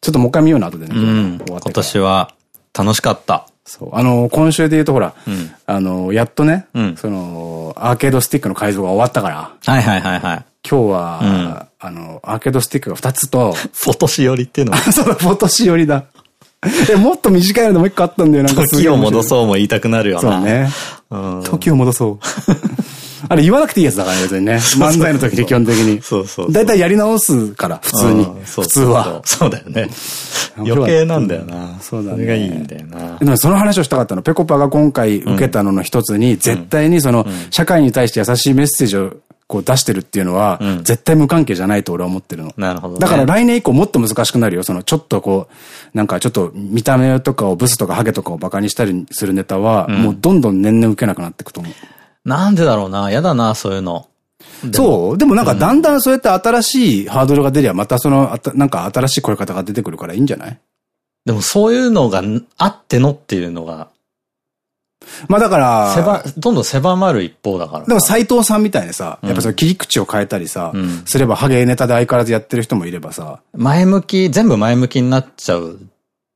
ちょっともう一回見ような、後でね。うん。今年は楽しかった。そう。あの、今週で言うとほら、うん、あの、やっとね、うん、その、アーケードスティックの改造が終わったから。はいはいはいはい。今日は、うん、あの、アーケードスティックが2つと、[LAUGHS] フォトシオリっていうの [LAUGHS] そうだ、フォトシオリだ。え、もっと短いのも一個あったんだよ、なんか時を戻そうも言いたくなるよな。そうね。時を戻そう。[LAUGHS] あれ言わなくていいやつだからね、別にね。漫才の時で基本的に。そうそうだいたいやり直すから、普通に。普通は。そうだよね。余計なんだよな。そうだね。それがいいんだよな。でもその話をしたかったの。ぺこぱが今回受けたのの一つに、絶対にその、社会に対して優しいメッセージをこう出してるっていうのは、絶対無関係じゃないと俺は思ってるの。なるほど。だから来年以降もっと難しくなるよ。そのちょっとこう、なんかちょっと見た目とかをブスとかハゲとかをバカにしたりするネタは、もうどんどん年々受けなくなっていくと思う。なんでだろうな。やだな、そういうの。そうでもなんかだんだんそうやって新しいハードルが出りゃまたその、なんか新しい声方が出てくるからいいんじゃない？でもそういうのがあってのっていうのがまあだから、狭、どんどん狭まる一方だから。でも斎藤さんみたいにさ、やっぱその切り口を変えたりさ、うん、すればハゲネタで相変わらずやってる人もいればさ。前向き、全部前向きになっちゃう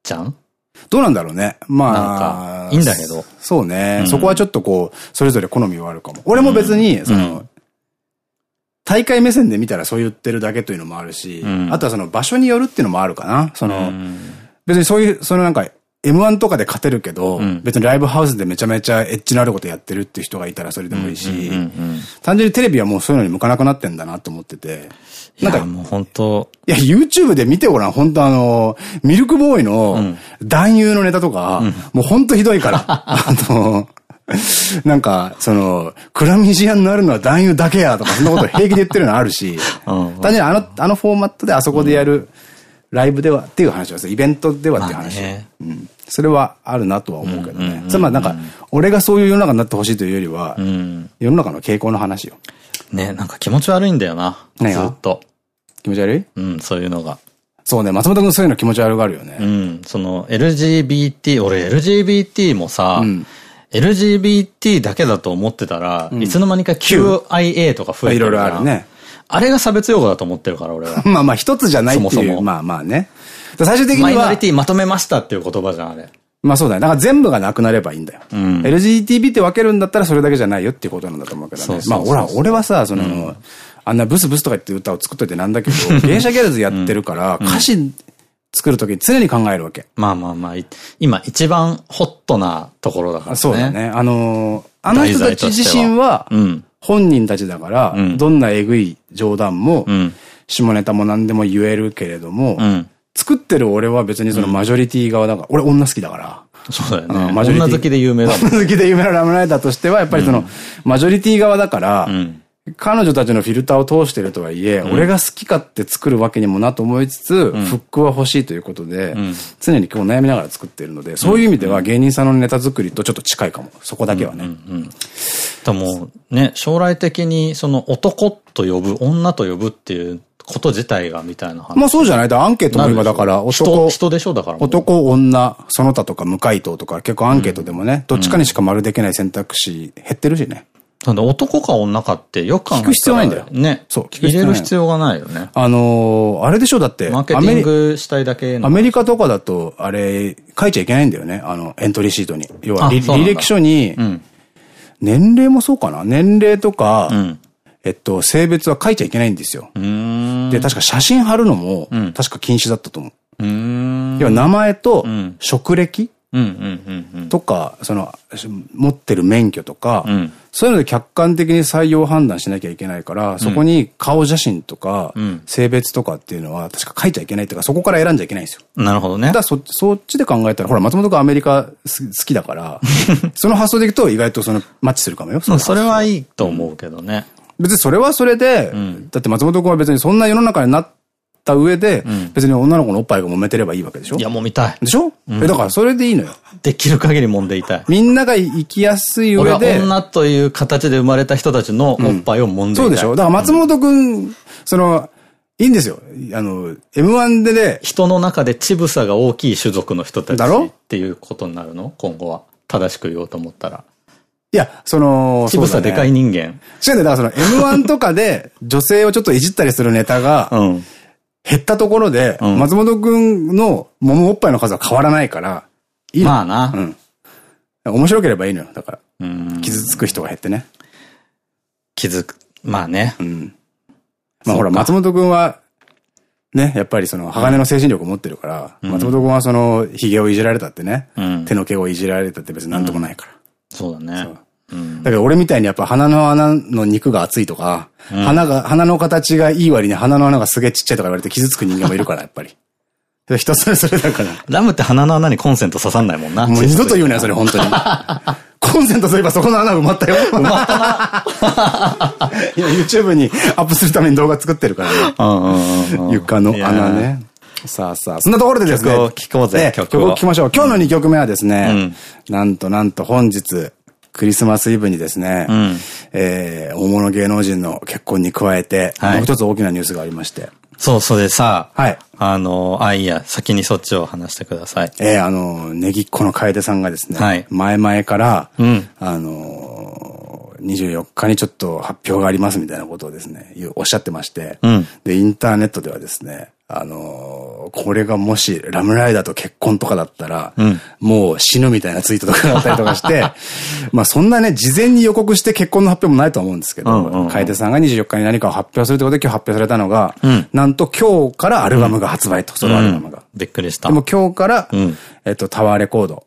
じゃん？どうなんだろうね。まあ。いいんだけど。そうね、うん、そこはちょっとこう、それぞれ好みはあるかも。俺も別に、その、うん、大会目線で見たらそう言ってるだけというのもあるし、あとはその場所によるっていうのもあるかな。その、別にそういう、そのなんか、M1 とかで勝てるけど、うん、別にライブハウスでめちゃめちゃエッジのあることやってるっていう人がいたらそれでもいいし、単純にテレビはもうそういうのに向かなくなってんだなと思ってて。なんか、もう本当。いや、YouTube で見てごらん、本当あの、ミルクボーイの男優のネタとか、うん、もう本当ひどいから。[LAUGHS] あの、なんか、その、クラミジアになるのは男優だけやとか、そんなこと平気で言ってるのあるし、単純にあの、あのフォーマットであそこでやる、ライブではっていう話はイベントではっていう話。うん。それはあるなとは思うけどね。つまりなんか、俺がそういう世の中になってほしいというよりは、世の中の傾向の話よ。ね、なんか気持ち悪いんだよな。ずっと。気持ち悪い？うん、そういうのが。そうね、松本君そういうの気持ち悪があるよね。うん、その LGBT、俺 LGBT もさ、うん、LGBT だけだと思ってたら、うん、いつの間にか QIA とか増えてるいろいろあるね。あれが差別用語だと思ってるから、俺は。[LAUGHS] まあまあ、一つじゃないっていう。そもそも。まあまあね。最終的には。マイノリティまとめましたっていう言葉じゃん、あれ。まあそうだね。だから全部がなくなればいいんだよ。うん、LGBT って分けるんだったらそれだけじゃないよっていうことなんだと思うけどね。まあ、俺は、俺はさ、その、うん、あんなブスブスとか言って歌を作っといてなんだけど、芸者ギャルズやってるから、歌詞作るときに常に考えるわけ。まあまあまあ、今一番ホットなところだからね。そうだね。あのー、あの人たち自身は、本人たちだから、どんなえぐい冗談も、下ネタも何でも言えるけれども、作ってる俺は別にそのマジョリティ側だから、俺女好きだから。そうだよね。マジョリティ。女好きで有名だもん。[LAUGHS] 女好きで有名なラムライダーとしては、やっぱりその、マジョリティ側だから、彼女たちのフィルターを通してるとはいえ、俺が好き勝手作るわけにもなと思いつつ、フックは欲しいということで、常に今日悩みながら作ってるので、そういう意味では芸人さんのネタ作りとちょっと近いかも。そこだけはね。でも、ね、将来的にその男と呼ぶ、女と呼ぶっていうこと自体がみたいな話。まあそうじゃない？だアンケートも今だから男。人でしょ？だから。男、女、その他とか無回答とか結構アンケートでもね、どっちかにしか丸できない選択肢減ってるしね。なんで男か女かってよく考え聞く必要ないんだよ。ね。そう。入れる必要がないよね。あのあれでしょだって。マーケティングしたいだけアメリカとかだと、あれ、書いちゃいけないんだよね。あの、エントリーシートに。要は、履歴書に、年齢もそうかな年齢とか、えっと、性別は書いちゃいけないんですよ。で、確か写真貼るのも、確か禁止だったと思う。要は名前と、職歴、とか、その、持ってる免許とか、うん、そういうので客観的に採用判断しなきゃいけないから、そこに顔写真とか、性別とかっていうのは確か書いちゃいけないっていうか、そこから選んじゃいけないんですよ。なるほどね。だそ、そっちで考えたら、ほら、松本君アメリカ好きだから、[LAUGHS] その発想でいくと意外とその、マッチするかもよ。それはいいと思うけどね。別にそれはそれで、だって松本君は別にそんな世の中になった上で、別に女の子のおっぱいが揉めてればいいわけでしょ？いや、揉みたい。でしょ、うだからそれでいいのよ。できる限り揉んでいたい。みんなが生きやすい上で。女という形で生まれた人たちのおっぱいを揉んでいたい。そうでしょ？だから松本くん、その、いいんですよ。あの、M1 でね。人の中で乳房が大きい種族の人たちっていうことになるの？今後は。正しく言おうと思ったら。いや、その、乳房でかい人間。違うんだよ。だからその M1 とかで女性をちょっといじったりするネタが、うん、減ったところで、うん、松本くんの桃おっぱいの数は変わらないから、いいまあな。うん。面白ければいいのよ。だから。傷つく人が減ってね。傷く、まあね。うん。まあほら、松本くんは、ね、やっぱりその、鋼の精神力を持ってるから、うん、松本くんはその、髭をいじられたってね、うん、手の毛をいじられたって別になんともないから。そうだね。だから俺みたいにやっぱ鼻の穴の肉が厚いとか、うん、鼻が、鼻の形がいい割に鼻の穴がすげえちっちゃいとか言われて傷つく人間もいるから、やっぱり。人それぞれだから。ラムって鼻の穴にコンセント刺さんないもんな。もう二度と言うなよ、それ本当に。コンセントすればそこの穴埋まったよ。埋まったな。[LAUGHS] 今 YouTube にアップするために動画作ってるからね。床の穴ね。さあさあ、そんなところでですね。曲を聴こうぜ、曲を。聴きましょう。今日の2曲目はですね、なんとなんと本日、クリスマスイブにですね、うん、えー、大物芸能人の結婚に加えて、はい、もう一つ大きなニュースがありまして。そう、それさ、はい。あの、あ、いいや、先にそっちを話してください。ええー、あの、ネギっ子の楓さんがですね、はい。前々から、うん、あの、24日にちょっと発表がありますみたいなことをですね、おっしゃってまして、うん、で、インターネットではですね、あのー、これがもしラムライダーと結婚とかだったら、うん、もう死ぬみたいなツイートとかだったりとかして、[LAUGHS] まあそんなね、事前に予告して結婚の発表もないと思うんですけど、楓さんが24日に何かを発表するということで今日発表されたのが、うん、なんと今日からアルバムが発売と、ソロアルバムが。びっくりした。でも今日から、えっと、タワーレコード。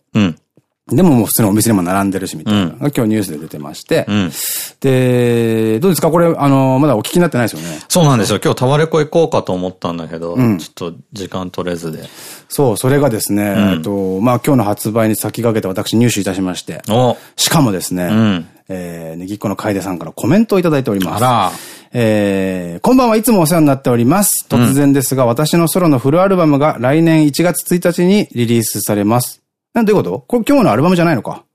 でももう普通のお店にも並んでるし、みたいなのが今日ニュースで出てまして。うん、で、どうですか？これ、あの、まだお聞きになってないですよね。そうなんですよ。今日タワレコ行こうかと思ったんだけど、うん、ちょっと時間取れずで。そう、それがですね、えっと、まあ今日の発売に先駆けて私入手いたしまして。しかもですね、うん、えー、ねぎっこの楓さんからコメントをいただいております。あら。えー、こんばんはいつもお世話になっております。突然ですが、私のソロのフルアルバムが来年1月1日にリリースされます。なんどういうこと？これ今日のアルバムじゃないのか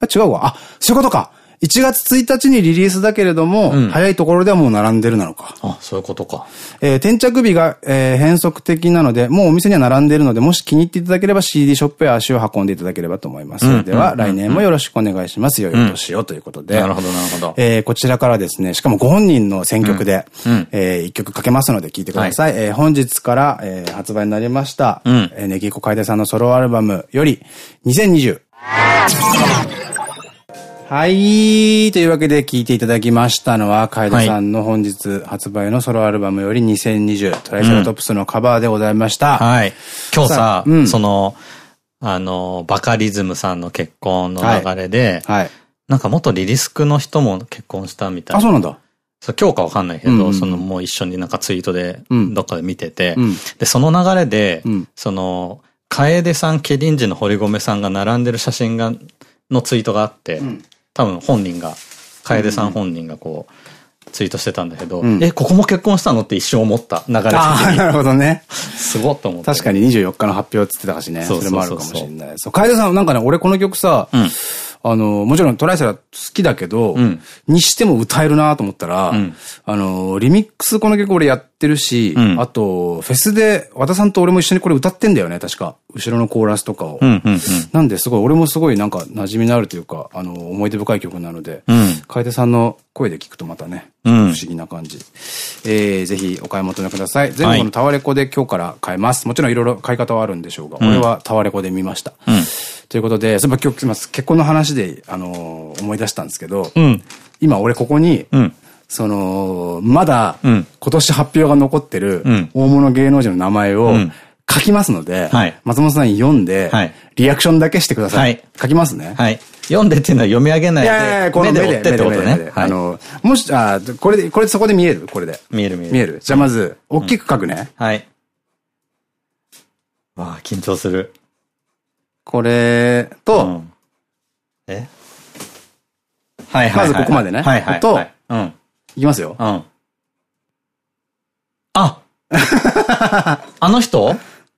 あ、違うわ。あ、そういうことか。1月1日にリリースだけれども、うん、早いところではもう並んでるなのか。あ、そういうことか。えー、転着日が、えー、変則的なので、もうお店には並んでいるので、もし気に入っていただければ CD ショップへ足を運んでいただければと思います。それでは、来年もよろしくお願いします。良いお年をということで。なるほど、なるほど。えー、こちらからですね、しかもご本人の選曲で、うん、えー、一曲かけますので聴いてください。はい、えー、本日から、えー、発売になりました、うん、えー、ネギコカイデさんのソロアルバムより、2020、はい。というわけで聴いていただきましたのは、楓さんの本日発売のソロアルバムより2020、トライセラトプスのカバーでございました。はい。今日さ、うん、その、あの、バカリズムさんの結婚の流れで、はい。はい、なんか元リリスクの人も結婚したみたいな。あ、そうなんだ。そう、今日かわかんないけど、そのもう一緒になんかツイートで、どっかで見てて、うん、で、その流れで、うん、その、楓さん、ケリンジの堀米さんが並んでる写真が、のツイートがあって、うん多分本人が、楓さん本人がこう、ツイートしてたんだけど、うん、え、ここも結婚したのって一瞬思った流れ。ああ、なるほどね。[LAUGHS] すごっと思って。確かに24日の発表っつってたしね。それもあるかもしれない。そう、楓さん、なんかね、俺この曲さ、うんあの、もちろんトライセラ好きだけど、うん、にしても歌えるなと思ったら、うん、あの、リミックスこの曲俺やってるし、うん、あと、フェスで和田さんと俺も一緒にこれ歌ってんだよね、確か。後ろのコーラスとかを。なんですごい、俺もすごいなんか馴染みのあるというか、あの、思い出深い曲なので、楓さんの声で聞くとまたね、不思議な感じ。えー、ぜひお買い求めください。全部のタワレコで今日から買えます。もちろんいろいろ買い方はあるんでしょうが、俺はタワレコで見ました。ということで、そういえば今日、結婚の話で、あのー、思い出したんですけど、うん、今俺ここに、うん、その、まだ、今年発表が残ってる大物芸能人の名前を、書書きますので、はい、松本さん読んで、はい、リアクションだけしてください。はい、書きますね。はい。読んでっていうのは読み上げないで。いやいやこの目でってことね。あの、もし、あ、これで、これそこで見える？これで。見える見える。見える？じゃあまず、大きく書くね。はい。わあ、緊張する。これと、え？はいはい。まずここまでね。はいはい。と、うん。いきますよ。うん。あ [LAUGHS] あの人？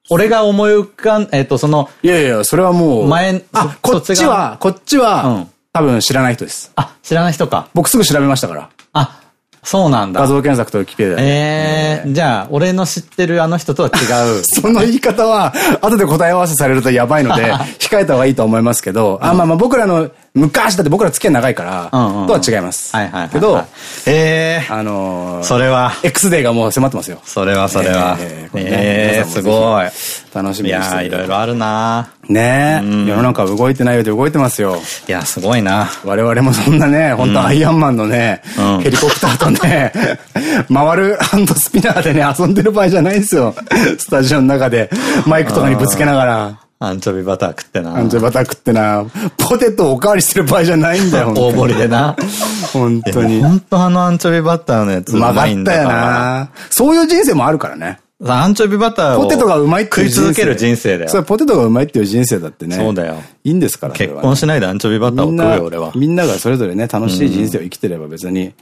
俺が思い浮かん、えっ、と、その。いやいや、それはもう。前、あ、こっちは、こっちは、うん、多分知らない人です。あ、知らない人か。僕すぐ調べましたから。あ、そうなんだ。画像検索とウィキペディアええじゃあ、俺の知ってるあの人とは違う。[LAUGHS] その言い方は、後で答え合わせされるとやばいので、[LAUGHS] 控えた方がいいと思いますけど、あ、まあまあ僕らの、昔だって僕ら付き合い長いから、とは違います。はいはい。けど、ええあのそれは？X デーがもう迫ってますよ。それはそれは。ええすごい。楽しみにしていやいろいろあるなねえ。世の中動いてないようで動いてますよ。いや、すごいな。我々もそんなね、本当アイアンマンのね、ヘリコプターとね、[LAUGHS] 回るハンドスピナーでね、遊んでる場合じゃないんですよ。スタジオの中で、マイクとかにぶつけながら。アンチョビバター食ってな。アンチョビバター食ってな。ポテトおかわりしてる場合じゃないんだよ、大盛りでな。本当に。本当あのアンチョビバターのやつうまいんだよな。そういう人生もあるからね。アンチョビバターを。ポテトがうまいっていう食い続ける人生だよ。そう、ポテトがうまいっていう人生だってね。そうだよ。いいんですから。結婚しないでアンチョビバターを食うよ、俺は。みんながそれぞれね、楽しい人生を生きてれば別に、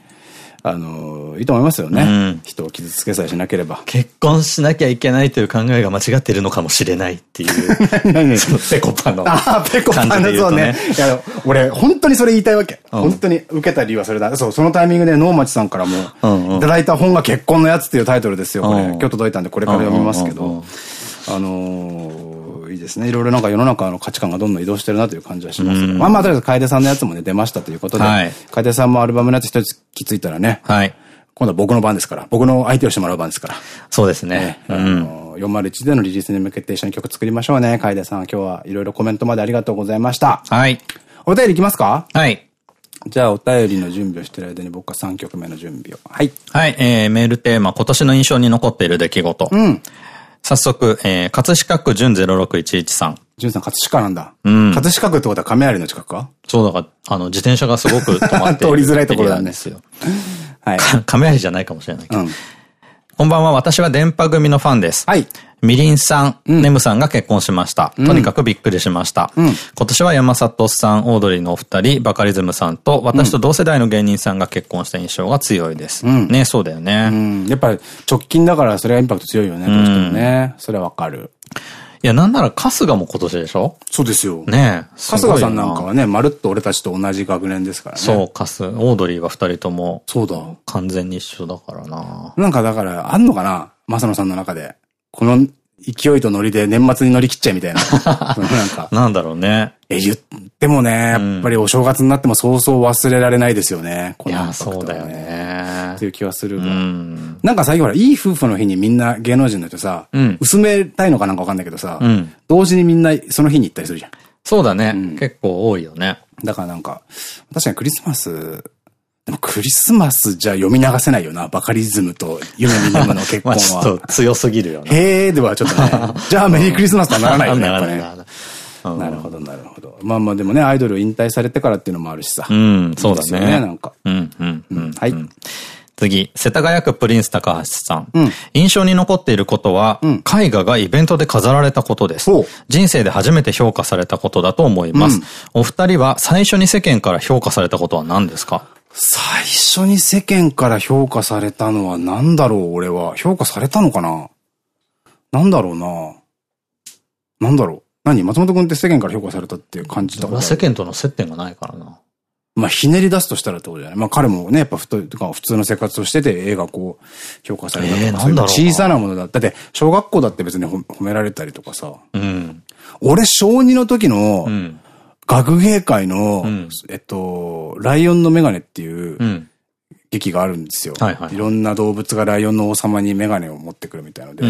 あの、いいと思いますよね。うん、人を傷つけさえしなければ。結婚しなきゃいけないという考えが間違っているのかもしれないっていう。[LAUGHS] 何そのペコパの。ああ、ペコパのそうね。いや、俺、本当にそれ言いたいわけ。うん、本当に受けた理由はそれだ。そう、そのタイミングで能町さんからも、いただいた本が結婚のやつっていうタイトルですよ、これ。今日届いたんで、これから読みますけど。あのーいいですね。いろいろなんか世の中の価値観がどんどん移動してるなという感じはしますまあまあ、とりあえず楓さんのやつもね、出ましたということで、はい、楓さんもアルバムのやつ一つきついたらね、はい。今度は僕の番ですから、僕の相手をしてもらう番ですから。そうですね。うん。401でのリリースに向けて一緒に曲作りましょうね。楓さん、今日はいろいろコメントまでありがとうございました。はい。お便りいきますか？はい。じゃあ、お便りの準備をしている間に僕は3曲目の準備を。はい。はい、えー、メールテーマ、今年の印象に残っている出来事。うん。早速、えー、葛飾区純0611さん。純さん、葛飾なんだ。うん。葛飾区ってことは亀有の近くか？そうだから、あの、自転車がすごく止まって [LAUGHS] 通りづらいところなんですよ。はい。亀有じゃないかもしれないけど。うん、こんばんは、私は電波組のファンです。はい。みりんさん、うん、ネムさんが結婚しました。とにかくびっくりしました。うん、今年は山里さん、オードリーのお二人、バカリズムさんと、私と同世代の芸人さんが結婚した印象が強いです。うん、ね、そうだよね。やっぱり直近だからそれがインパクト強いよね、どうしてもね。それはわかる。いや、なんなら春日も今年でしょ？そうですよ。ねえ。春日さんなんかはね、まるっと俺たちと同じ学年ですからね。そう、春日。オードリーは二人とも。そうだ。完全に一緒だからな。なんかだから、あんのかな？正野さんの中で。この勢いとノリで年末に乗り切っちゃいみたいな。[LAUGHS] なんか。なんだろうね。え、言ってもね、やっぱりお正月になってもそうそう忘れられないですよね。この、ね、いや、そうだよね。っていう気はするが。なんか最近ほら、いい夫婦の日にみんな芸能人の人さ、うん、薄めたいのかなんかわかんないけどさ、うん、同時にみんなその日に行ったりするじゃん。そうだね。結構多いよね。だからなんか、確かにクリスマスでもクリスマスじゃ読み流せないよな。バカリズムとユメミネムの結婚は。ちょっと強すぎるよな。へえではちょっとね。[LAUGHS] じゃあメリークリスマスとはならないよね。なるほど、なるほど。まあまあでもね、アイドル引退されてからっていうのもあるしさ。うん、そうだね。ね、なんか。うん、うん、うん。はい。次、世田谷区プリンス高橋さん。うん、印象に残っていることは、うん、絵画がイベントで飾られたことです。人生で初めて評価されたことだと思います。うん、お二人は最初に世間から評価されたことは何ですか？最初に世間から評価されたのは何だろう、俺は。評価されたのかな？なんだろうな。なんだろう。何？松本くんって世間から評価されたっていう感じだから。世間との接点がないからな。まあ、ひねり出すとしたらってことじゃない？まあ、彼もね、やっぱ普通の生活をしてて、映画こう、評価されたとか、え小さなものだ。だって、小学校だって別に褒められたりとかさ。うん。俺、小2の時の、うん学芸会の、うん、えっと、ライオンのメガネっていう劇があるんですよ。いろんな動物がライオンの王様にメガネを持ってくるみたいので、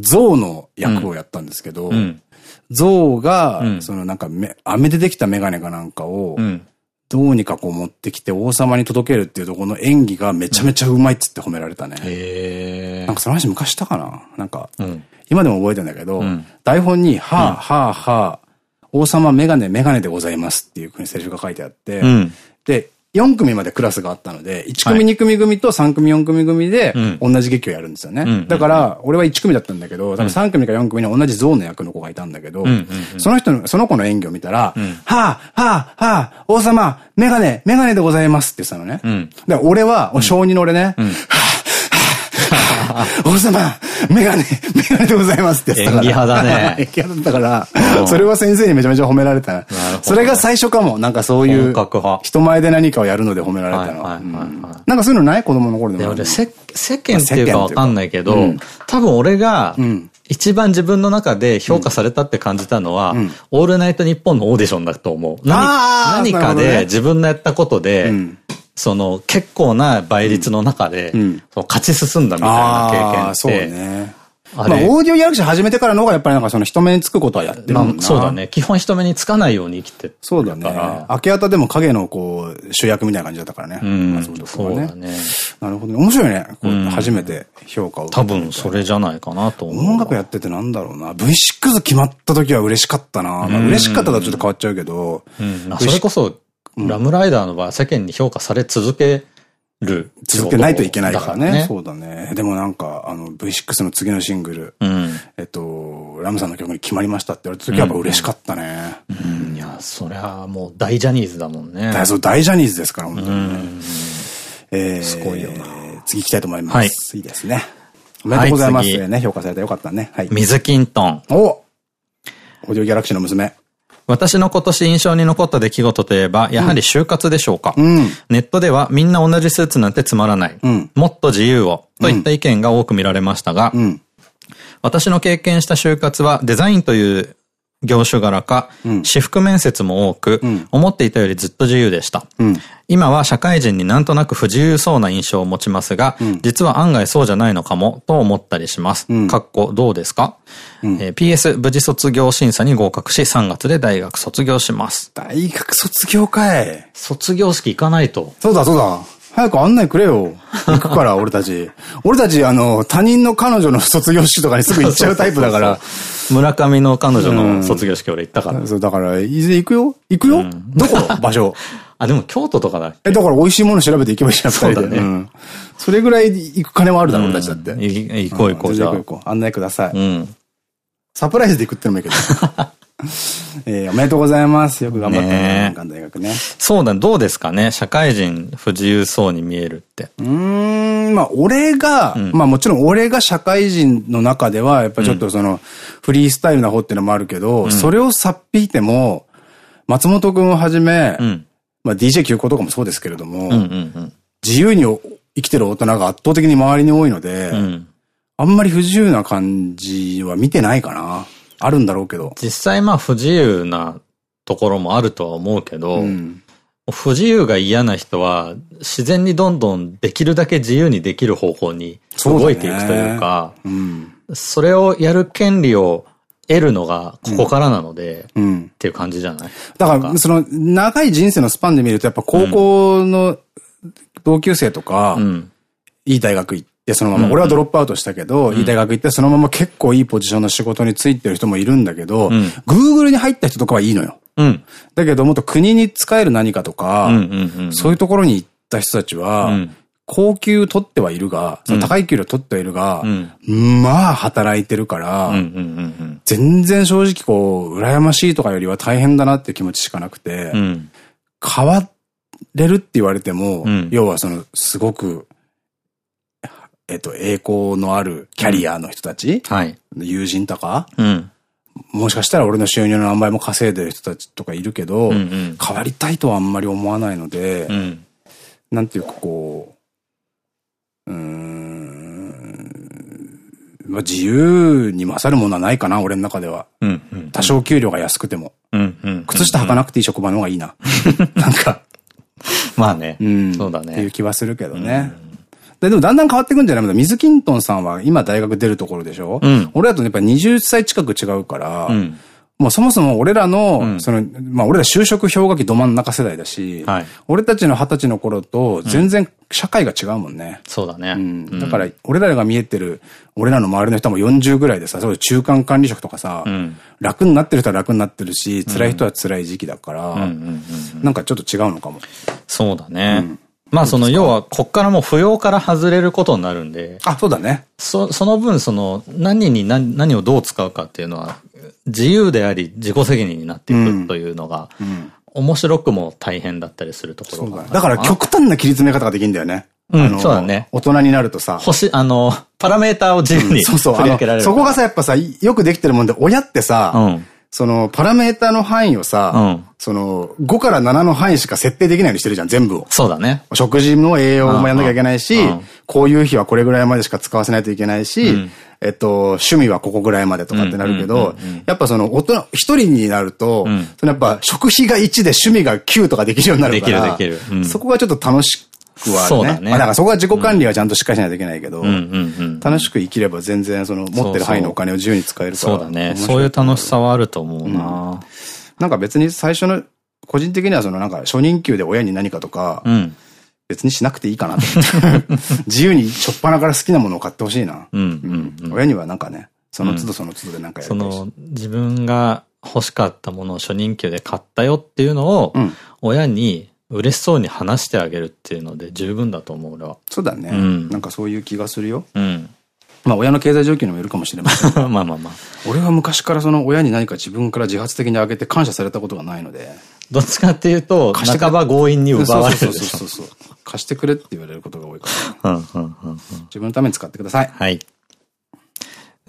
象の役をやったんですけど、うん、象が、うん、そのなんかめ、飴でできたメガネかなんかを、どうにかこう持ってきて王様に届けるっていうところの演技がめちゃめちゃうまいっつって褒められたね。へなんかその話昔したかな？なんか、今でも覚えてんだけど、台本に、はあ、はあ、はあ、王様メガネメガネでございますっていうふうにセリフが書いてあって、で、4組までクラスがあったので、1組2組組と3組4組組で同じ劇をやるんですよね。だから、俺は1組だったんだけど、多分3組か4組に同じゾーンの役の子がいたんだけど、その人の、その子の演技を見たら、はあ、はあ、はあ、王様、メガネ、メガネでございますって言ってたのね。だから俺は、小児の俺ね、はあ、[LAUGHS] [LAUGHS] 王様、メガネ、メガネでございますって言ったから。演技派だね。[LAUGHS] 演技派だったから、それは先生にめちゃめちゃ褒められた。それが最初かも。なんかそういう、人前で何かをやるので褒められたの。なんかそういうのない？子供の頃でも。俺、世間っていうかわかんないけど、多分俺が、一番自分の中で評価されたって感じたのは、オールナイトニッポンのオーディションだと思う。何かで自分のやったことで、その結構な倍率の中で、うん、その勝ち進んだみたいな経験って。そうね。まあ、オーディオギャラクシー始めてからの方がやっぱりなんかその人目につくことはやってるもんな。そうだね。基本人目につかないように生きてそうだね。明け方でも影のこう、主役みたいな感じだったからね。うん。そうだね。なるほどね。面白いね。こう初めて評価を多分それじゃないかなと思う。音楽やっててなんだろうな。V6 決まった時は嬉しかったな。まあ嬉しかったとはちょっと変わっちゃうけど。うん。それこそ、ラムライダーの場合世間に評価され続ける。続けないといけないからね。ねそうだね。でもなんか、あの、V6 の次のシングル、うん、えっと、ラムさんの曲に決まりましたって言われた時はやっぱ嬉しかったね。うん、いや、そりゃもう大ジャニーズだもんね。そう、大ジャニーズですから、本当にね。えー、すごいよな。次行きたいと思います。はい、いいですね。おめでとうございます。ね、評価されてよかったね。はい。水キントン。おオーディオギャラクシーの娘。私の今年印象に残った出来事といえば、やはり就活でしょうか。うん、ネットではみんな同じスーツなんてつまらない。うん、もっと自由を。といった意見が多く見られましたが、うん、私の経験した就活はデザインという業種柄か、私服面接も多く、思っていたよりずっと自由でした。今は社会人になんとなく不自由そうな印象を持ちますが、実は案外そうじゃないのかも、と思ったりします。かっこどうですか、えー、?PS、無事卒業審査に合格し、3月で大学卒業します。大学卒業かい。卒業式行かないと。そうだそうだ。早く案内くれよ。行くから、俺たち。俺たち、あの、他人の彼女の卒業式とかにすぐ行っちゃうタイプだから。村上の彼女の卒業式俺行ったから。そう、だから、いずれ行くよ行くよ、どこ？場所。[LAUGHS] あ、でも京都とかだえ、だから美味しいもの調べて行けばいいじゃん、そうだね。それぐらい行く金はあるだろ、俺たちだって。行こう行こう、じゃあ。案内ください。うん。サプライズで行くってのもいいけど。[LAUGHS] [LAUGHS] えー、おめでとうございます。よく頑張ったね。大学ね。そうだ、どうですかね？社会人不自由そうに見えるって。うん、まあ、俺が、うん、まあもちろん俺が社会人の中では、やっぱちょっとその、フリースタイルな方っていうのもあるけど、うん、それをさっぴいても、松本くんをはじめ、うん、まあ DJ 休校とかもそうですけれども、自由に生きてる大人が圧倒的に周りに多いので、あんまり不自由な感じは見てないかな。あるんだろうけど。実際まあ不自由なところもあるとは思うけど、うん、不自由が嫌な人は自然にどんどんできるだけ自由にできる方向に動いていくというか、そ、うん、それをやる権利を得るのがここからなので、うん、っていう感じじゃない？だから、その長い人生のスパンで見るとやっぱ高校の同級生とか、いい大学行って、で、そのまま、俺はドロップアウトしたけど、いい大学行ってそのまま結構いいポジションの仕事についてる人もいるんだけど、Google に入った人とかはいいのよ。うん、だけど、もっと国に使える何かとか、そういうところに行った人たちは、高級取ってはいるが、その高い給料取ってはいるが、まあ働いてるから、全然正直こう、羨ましいとかよりは大変だなって気持ちしかなくて、変われるって言われても、要はその、すごく、えっと、栄光のあるキャリアの人たち、はい、友人とか、うん、もしかしたら俺の収入の何倍も稼いでる人たちとかいるけど、うんうん、変わりたいとはあんまり思わないので、うん、なんていうかこう、うん、まあ、自由に勝るものはないかな、俺の中では。多少給料が安くても。靴下履かなくていい職場の方がいいな。なんか。[LAUGHS] まあね。うん。そうだね。っていう気はするけどね。うんででもだんだん変わってくんじゃない？の水キントンさんは今大学出るところでしょ？うん。俺だとやっぱ20歳近く違うから、うん、もうそもそも俺らの、その、まあ俺ら就職氷河期ど真ん中世代だし、はい、俺たちの二十歳の頃と全然社会が違うもんね。そうだね。うん。だから、俺らが見えてる、俺らの周りの人も40ぐらいでさ、そう中間管理職とかさ、楽になってる人は楽になってるし、辛い人は辛い時期だから、なんかちょっと違うのかも。そうだね。まあその要はこっからもう扶養から外れることになるんで。あ、そうだね。そ、その分その何に何何をどう使うかっていうのは自由であり自己責任になっていくというのが、面白くも大変だったりするところが。だから極端な切り詰め方ができるんだよね。うん、そうだね。大人になるとさ。星、あの、パラメーターを自由に、そうそう。そこがさ、やっぱさ、よくできてるもんで、親ってさ、うんその、パラメータの範囲をさ、うん、その、5から7の範囲しか設定できないようにしてるじゃん、全部を。そうだね。食事の栄養もやんなきゃいけないし、うん、こういう日はこれぐらいまでしか使わせないといけないし、うん、えっと、趣味はここぐらいまでとかってなるけど、やっぱその、大人、一人になると、そのやっぱ、食費が1で趣味が9とかできるようになるから、できるできる。そこがちょっと楽しくはあるね。そうだね。まあだからそこは自己管理はちゃんとしっかりしないといけないけど、楽しく生きれば全然その持ってる範囲のお金を自由に使えるから。そうだね。そういう楽しさはあると思うな、なんか別に最初の、個人的にはそのなんか初任給で親に何かとか、別にしなくていいかなと思って。[LAUGHS] 自由にしょっぱなから好きなものを買ってほしいな。親にはなんかね、その都度その都度でなんかやる、その自分が欲しかったものを初任給で買ったよっていうのを、親に嬉しそうに話してあげるっていうので十分だと思う、俺は。そうだね。うん、なんかそういう気がするよ。うん。まあ親の経済状況にもよるかもしれません。[LAUGHS] まあまあまあ。俺は昔からその親に何か自分から自発的にあげて感謝されたことがないので。どっちかっていうと、半ば強引に奪われるそうそうそう貸してくれって言われることが多いから。自分のために使ってください。はい。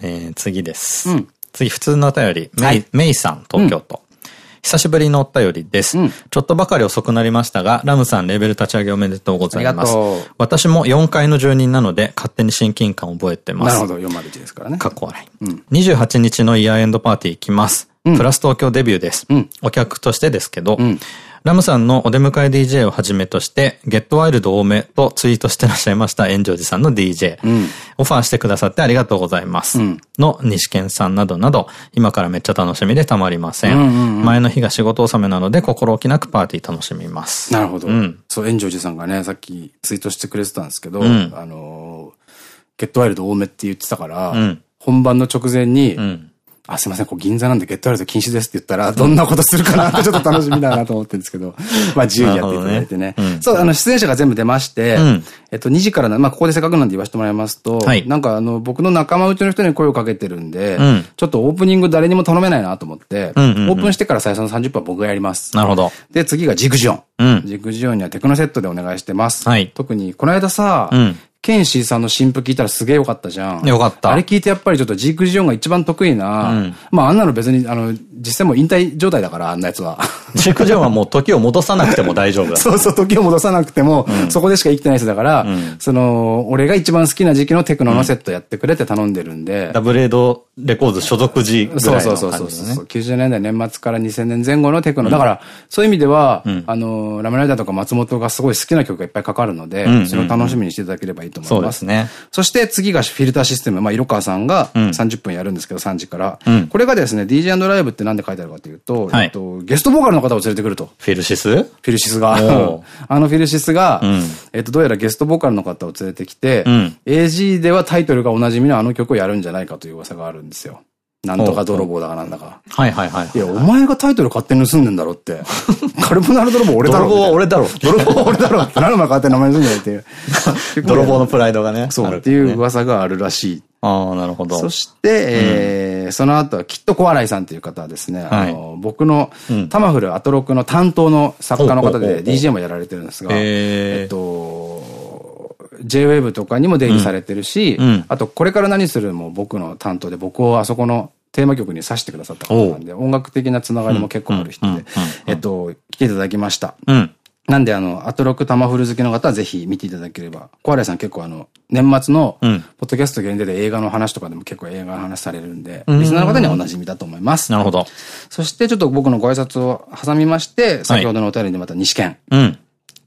えー、次です。うん、次、普通のお便り。メイ、メイさん、東京都。久しぶりのお便りです。うん、ちょっとばかり遅くなりましたが、ラムさんレベル立ち上げおめでとうございます。私も4階の住人なので、勝手に親近感を覚えてます。なるほど、401ですからね。かっこ笑い。うん、28日のイヤーエンドパーティー行きます。プラス東京デビューです。お客としてですけど、ラムさんのお出迎え DJ をはじめとして、ゲットワイルド多めとツイートしてらっしゃいました炎上寺さんの DJ。うん、オファーしてくださってありがとうございます。うん、の西健さんなどなど、今からめっちゃ楽しみでたまりません。前の日が仕事納めなので心置きなくパーティー楽しみます。なるほど。うん、そう、炎上寺さんがね、さっきツイートしてくれてたんですけど、あのゲットワイルド多めって言ってたから、本番の直前に、あ、すいません、こう銀座なんでゲットワイルド禁止ですって言ったら、どんなことするかなってちょっと楽しみだなと思ってるんですけど、[LAUGHS] まあ自由にやっていただいてね。ねそう、あの、出演者が全部出まして、うん、えっと、2時からまあここでせっかくなんで言わせてもらいますと、はい、なんかあの、僕の仲間内の人に声をかけてるんで、うん、ちょっとオープニング誰にも頼めないなと思って、オープンしてから最初の30分僕がやります。なるほど。で、次がジグジオン。うん、ジグジオンにはテクノセットでお願いしてます。はい、特に、この間さ、うんケンシーさんの新譜聞いたらすげえよかったじゃん。よかった。あれ聞いてやっぱりちょっとジークジオンが一番得意な、うん、まああんなの別に、あの、実際もう引退状態だから、あんなやつは。ジークジオンはもう時を戻さなくても大丈夫だ。[LAUGHS] そうそう、時を戻さなくても、うん、そこでしか生きてない人だから、うん、その、俺が一番好きな時期のテクノのセットやってくれって頼んでるんで。ダブレードレコード所属時ぐらいの感じ、ね、そうそうそうそう。90年代年末から2000年前後のテクノ。だから、そういう意味では、あの、ラムライダーとか松本がすごい好きな曲がいっぱいかかるので、それを楽しみにしていただければいいと思います。そうですね。そして次がフィルターシステム。まあ、色川さんが30分やるんですけど、3時から。うん、これがですね、DJ& ライブってなんで書いてあるかというと、はい、えっと、ゲストボーカルの方を連れてくると。フィルシス？フィルシスが。[LAUGHS] あのフィルシスが、うん、えっと、どうやらゲストボーカルの方を連れてきて、うん、AG ではタイトルがおなじみのあの曲をやるんじゃないかという噂があるんですよ。なんとか泥棒だかなんだか。はいはいはい。いや、お前がタイトル勝手に盗んでんだろって。[LAUGHS] カルボナーラ泥棒俺だろ。泥棒は俺だろ。泥棒は俺だろって。何お前勝手に名前盗んでないっていう。[LAUGHS] 泥棒のプライドがね。そう。っていう噂があるらしい。ああ、なるほど。そして、えその後はきっと小笑いさんという方はですね、あの、僕のタマフルアトロクの担当の作家の方で DJ もやられてるんですが、えっと、J-Wave とかにも出入りされてるし、あとこれから何するも僕の担当で僕をあそこのテーマ曲にさしてくださった方なんで、音楽的なつながりも結構ある人で、えっと、来ていただきました。うん、なんで、あの、アトロックタマフル好きの方はぜひ見ていただければ。小原さん結構あの、年末の、ポッドキャスト限定で映画の話とかでも結構映画の話されるんで、リスナーの方にはお馴染みだと思います。なるほど。そしてちょっと僕のご挨拶を挟みまして、先ほどのお便りでまた西県。うん。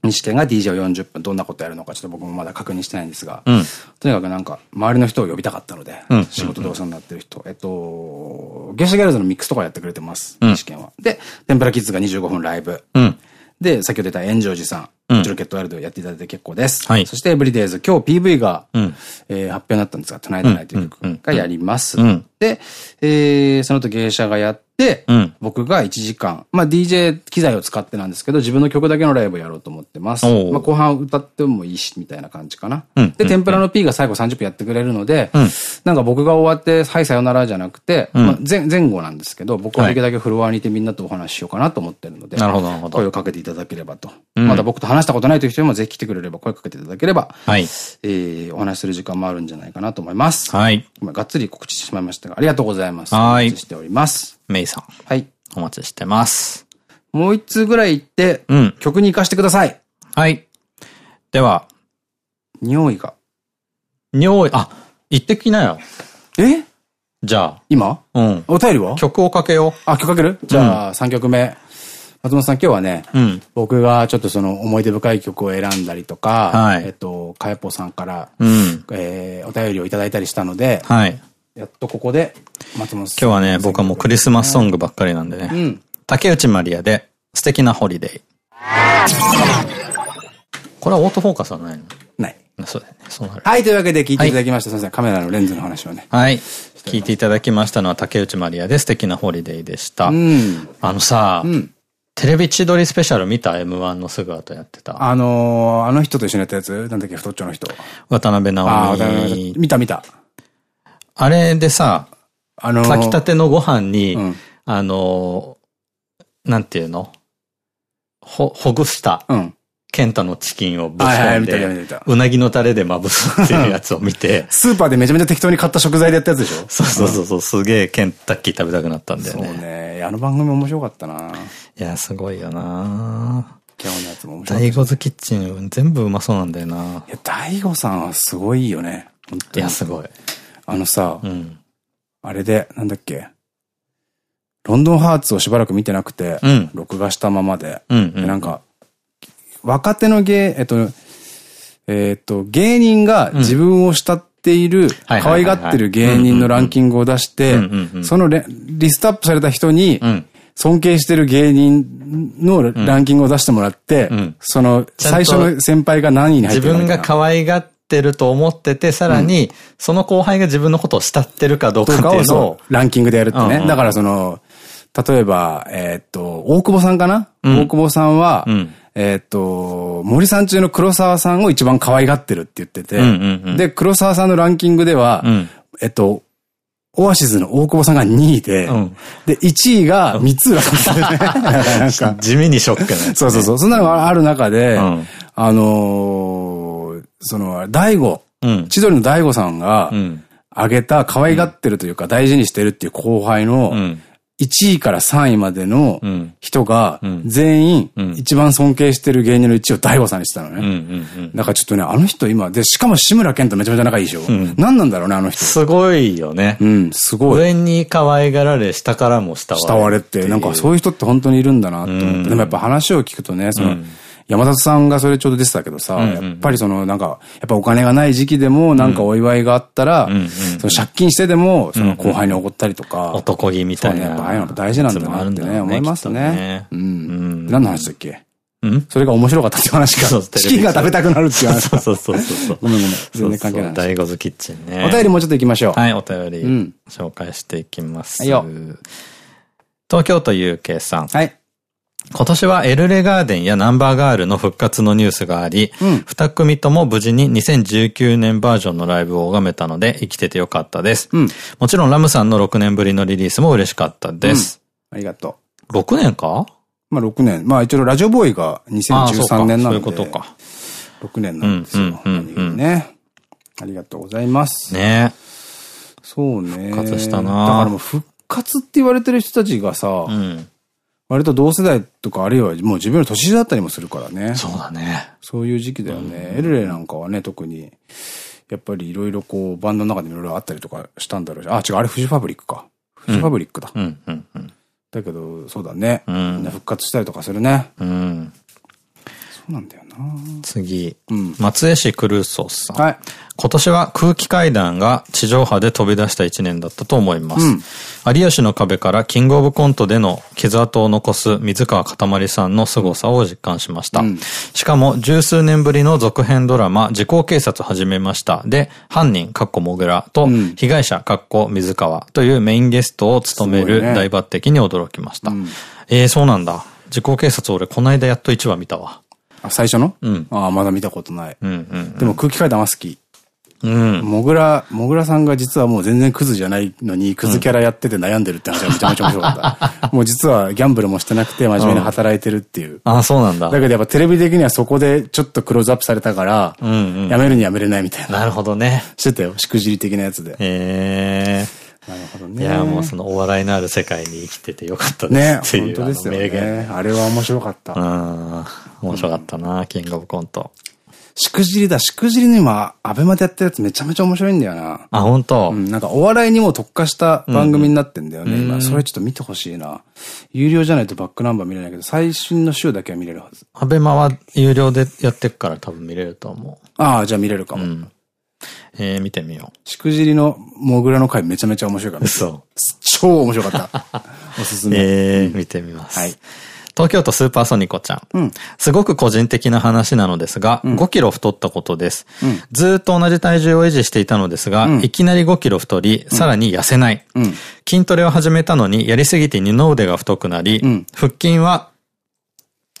西県が DJ を40分どんなことやるのかちょっと僕もまだ確認してないんですが、うん、とにかくなんか周りの人を呼びたかったので、仕事でお世話になってる人、えっと、ゲシャギャルズのミックスとかやってくれてます。試験は。で、天ぷらキッズが25分ライブ。うん。で、先ほど言った炎上寺さん。うん、ロケットワールドやっていただいて結構です。はい。そして、エブリデイズ、今日 PV が、うん、えー、発表になったんですが、トゥナイトナイという曲がやります。うん、で、えー、その後芸者がやっで、うん、僕が1時間、まあ DJ 機材を使ってなんですけど、自分の曲だけのライブをやろうと思ってます。まあ後半歌ってもいいし、みたいな感じかな。うん、で、天ぷらの P が最後30分やってくれるので、うん、なんか僕が終わって、はい、さよならじゃなくて、まあ前前後なんですけど、僕はできるだけフロアにいてみんなとお話ししようかなと思ってるので、なるほど、なるほど。声をかけていただければと。まだ僕と話したことないという人もぜひ来てくれれば声かけていただければ、はい。えー、お話しする時間もあるんじゃないかなと思います。はい。今、がっつり告知してしまいましたが、ありがとうございます。はい。しております。メイさん。はい。お待ちしてます。もう一通ぐらい行って、うん、曲に行かしてください。はい。では。匂いが。匂い、あ、行ってきなよ。え？じゃあ。今？うん。お便りは？曲をかけよう。あ、曲かける？じゃあ、3曲目。松本さん今日はね、うん、僕がちょっとその思い出深い曲を選んだりとか、はい、えっと、かやぽさんから、うん、えー、お便りをいただいたりしたので、はい、やっとここで、松本さん。今日はね、僕はもうクリスマスソングばっかりなんでね。うん。竹内まりやで、素敵なホリデー。これはオートフォーカスはないの？ない。そうだよね。そうなる。はい、というわけで聞いていただきました。はい、すみません。カメラのレンズの話をね。はい。聞いていただきましたのは竹内まりやで素敵なホリデーでした。うん。あのさ、うん。テレビ千鳥スペシャル見た ?M1 のすぐ後やってた。あのー、あの人と一緒にやったやつ？なんだっけ？太っちょの人。渡辺直美。あ、渡辺見た見た。あれでさ、あのー、炊きたてのご飯に、うん、あのー、なんていうの？ほ、ほぐした、うん、ケンタのチキンをぶち込んで、うなぎのタレでまぶすっていうやつを見て。[LAUGHS] スーパーでめちゃめちゃ適当に買った食材でやったやつでしょ？そうそうそうそう、すげえケンタッキー食べたくなったんだよね。そうね。あの番組面白かったないや、すごいよな今日のやつも面白い。大悟ズキッチン全部うまそうなんだよないや、大悟さんはすごいよね。本当に。いや、すごい。あのさ、うん、あれで、なんだっけ、ロンドンハーツをしばらく見てなくて、うん、録画したままで、なんか、若手の芸、えっと、えっと、芸人が自分を慕っている、可愛がってる芸人のランキングを出して、そのリストアップされた人に、尊敬してる芸人のランキングを出してもらって、その最初の先輩が何位に入ってるか自分が可愛がっってると思ってて、さらに、その後輩が自分のことを慕ってるかどうかっていうのを。ランキングでやるってね。だからその、例えば、えっと、大久保さんかな、大久保さんは、えっと、森さん中の黒沢さんを一番可愛がってるって言ってて、で、黒沢さんのランキングでは、えっと、オアシズの大久保さんが2位で、で、1位が三浦さんですね。[LAUGHS] 地味にショックな、そうそうそう。そんなのがある中で、あのその、大悟、うん、千鳥の大悟さんが、あげた可愛がってるというか大事にしてるっていう後輩の、1位から3位までの人が、全員、一番尊敬してる芸人の1位を大悟さんにしてたのね。だからちょっとね、あの人今、で、しかも志村けんとめちゃめちゃ仲いいでしょ。うん、何なんだろうね、あの人。すごいよね。うん、すごい。上に可愛がられ、下からも慕われ。慕われって、なんかそういう人って本当にいるんだなって思って。でもやっぱ話を聞くとね、その、山里さんがそれちょうど出てたけどさ、やっぱりそのなんか、やっぱお金がない時期でもなんかお祝いがあったら、その借金してでも、その後輩におごったりとか。男気みたいな。やっぱああいうの大事なんだなってね、思いますね。うん。何の話だっけ？それが面白かったって話か。チキンが食べたくなるっていう話。そうそうそうそう。ごめんごめん。全然関係ない。大悟ズキッチンね。お便りもうちょっと行きましょう。はい、お便り。紹介していきます。はいよ。東京都 UK さん。はい。今年はエルレガーデンやナンバーガールの復活のニュースがあり、二、うん、組とも無事に2019年バージョンのライブを拝めたので生きててよかったです。うん、もちろんラムさんの6年ぶりのリリースも嬉しかったです。うん、ありがとう。6年か？まあ6年。まあ一応ラジオボーイが2013年なので。そういうことか。6年なんですよ。ね。ありがとうございます。ねそうね。復活したなだからもう復活って言われてる人たちがさ、うん割と同世代とか、あるいはもう自分より年下だったりもするからね。そうだね。そういう時期だよね。エルレなんかはね、特に、やっぱりいろいろこう、バンドの中でいろいろあったりとかしたんだろうし、あ、違う、あれフジファブリックか。フジファブリックだ。うんうんうんだけど、そうだね。うん、復活したりとかするね。うん。そうなんだよな次。うん、松江市クルーソースさん。はい。今年は空気階段が地上波で飛び出した一年だったと思います。うん、有吉の壁からキングオブコントでの傷跡を残す水川かたまりさんの凄さを実感しました。うん、しかも十数年ぶりの続編ドラマ、時効警察始めました。で、犯人、かっこもぐらと、被害者、かっこ水川というメインゲストを務める大抜擢に驚きました。ねうん、えー、そうなんだ。時効警察俺この間やっと1話見たわ。あ、最初の？うん。ああ、まだ見たことない。うんうん、うん、でも空気階段は好き。うん。もぐら、もぐらさんが実はもう全然クズじゃないのに、クズキャラやってて悩んでるって話がめちゃめちゃ面白かった。[LAUGHS] もう実はギャンブルもしてなくて真面目に働いてるっていう。うん、ああ、そうなんだ。だけどやっぱテレビ的にはそこでちょっとクローズアップされたから、やめるにやめれないみたいな。なるほどね。してたよ。しくじり的なやつで。へえ。なるほどね。いや、もうそのお笑いのある世界に生きててよかったですね。本当ですよね。あれは面白かった。うん。面白かったな、キングオブコント。しくじりだ。しくじりの今、アベマでやってるやつめちゃめちゃ面白いんだよな。あ、本当？うん、なんかお笑いにも特化した番組になってんだよね、うん、今。それちょっと見てほしいな。有料じゃないとバックナンバー見れないけど、最新の週だけは見れるはず。アベマは有料でやってくから多分見れると思う。ああ、じゃあ見れるかも。うん、えー、見てみよう。しくじりのモグラの回めちゃめちゃ面白かった。そう。超面白かった。[LAUGHS] おすすめ。えー、見てみます。はい。東京都スーパーソニコちゃん。うん、すごく個人的な話なのですが、うん、5キロ太ったことです。うん、ずっと同じ体重を維持していたのですが、いきなり5キロ太り、さらに痩せない。筋トレを始めたのにやりすぎて二の腕が太くなり、腹筋は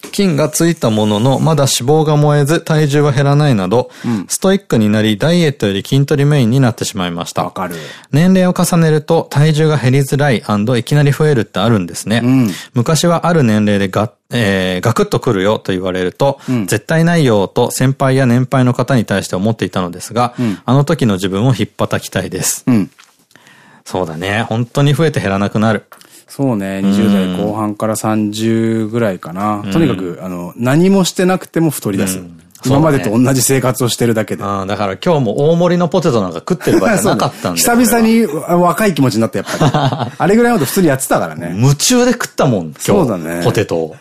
菌がついたものの、まだ脂肪が燃えず体重は減らないなど、うん、ストイックになり、ダイエットより筋トレメインになってしまいました。わかる。年齢を重ねると体重が減りづらいいきなり増えるってあるんですね。うん、昔はある年齢でガえー、ガクッとくるよと言われると、うん、絶対ないよと先輩や年配の方に対して思っていたのですが、あの時の自分を引っ叩きたいです。そうだね。本当に増えて減らなくなる。そうね、20代後半から30ぐらいかな。とにかく、あの、何もしてなくても太り出す。今までと同じ生活をしてるだけで。だから今日も大盛りのポテトなんか食ってる場合じゃなかったんで。[LAUGHS] 久々に若い気持ちになったやっぱり。[LAUGHS] あれぐらいのこと普通にやってたからね。夢中で食ったもん、今日。そうだね。ポテトを。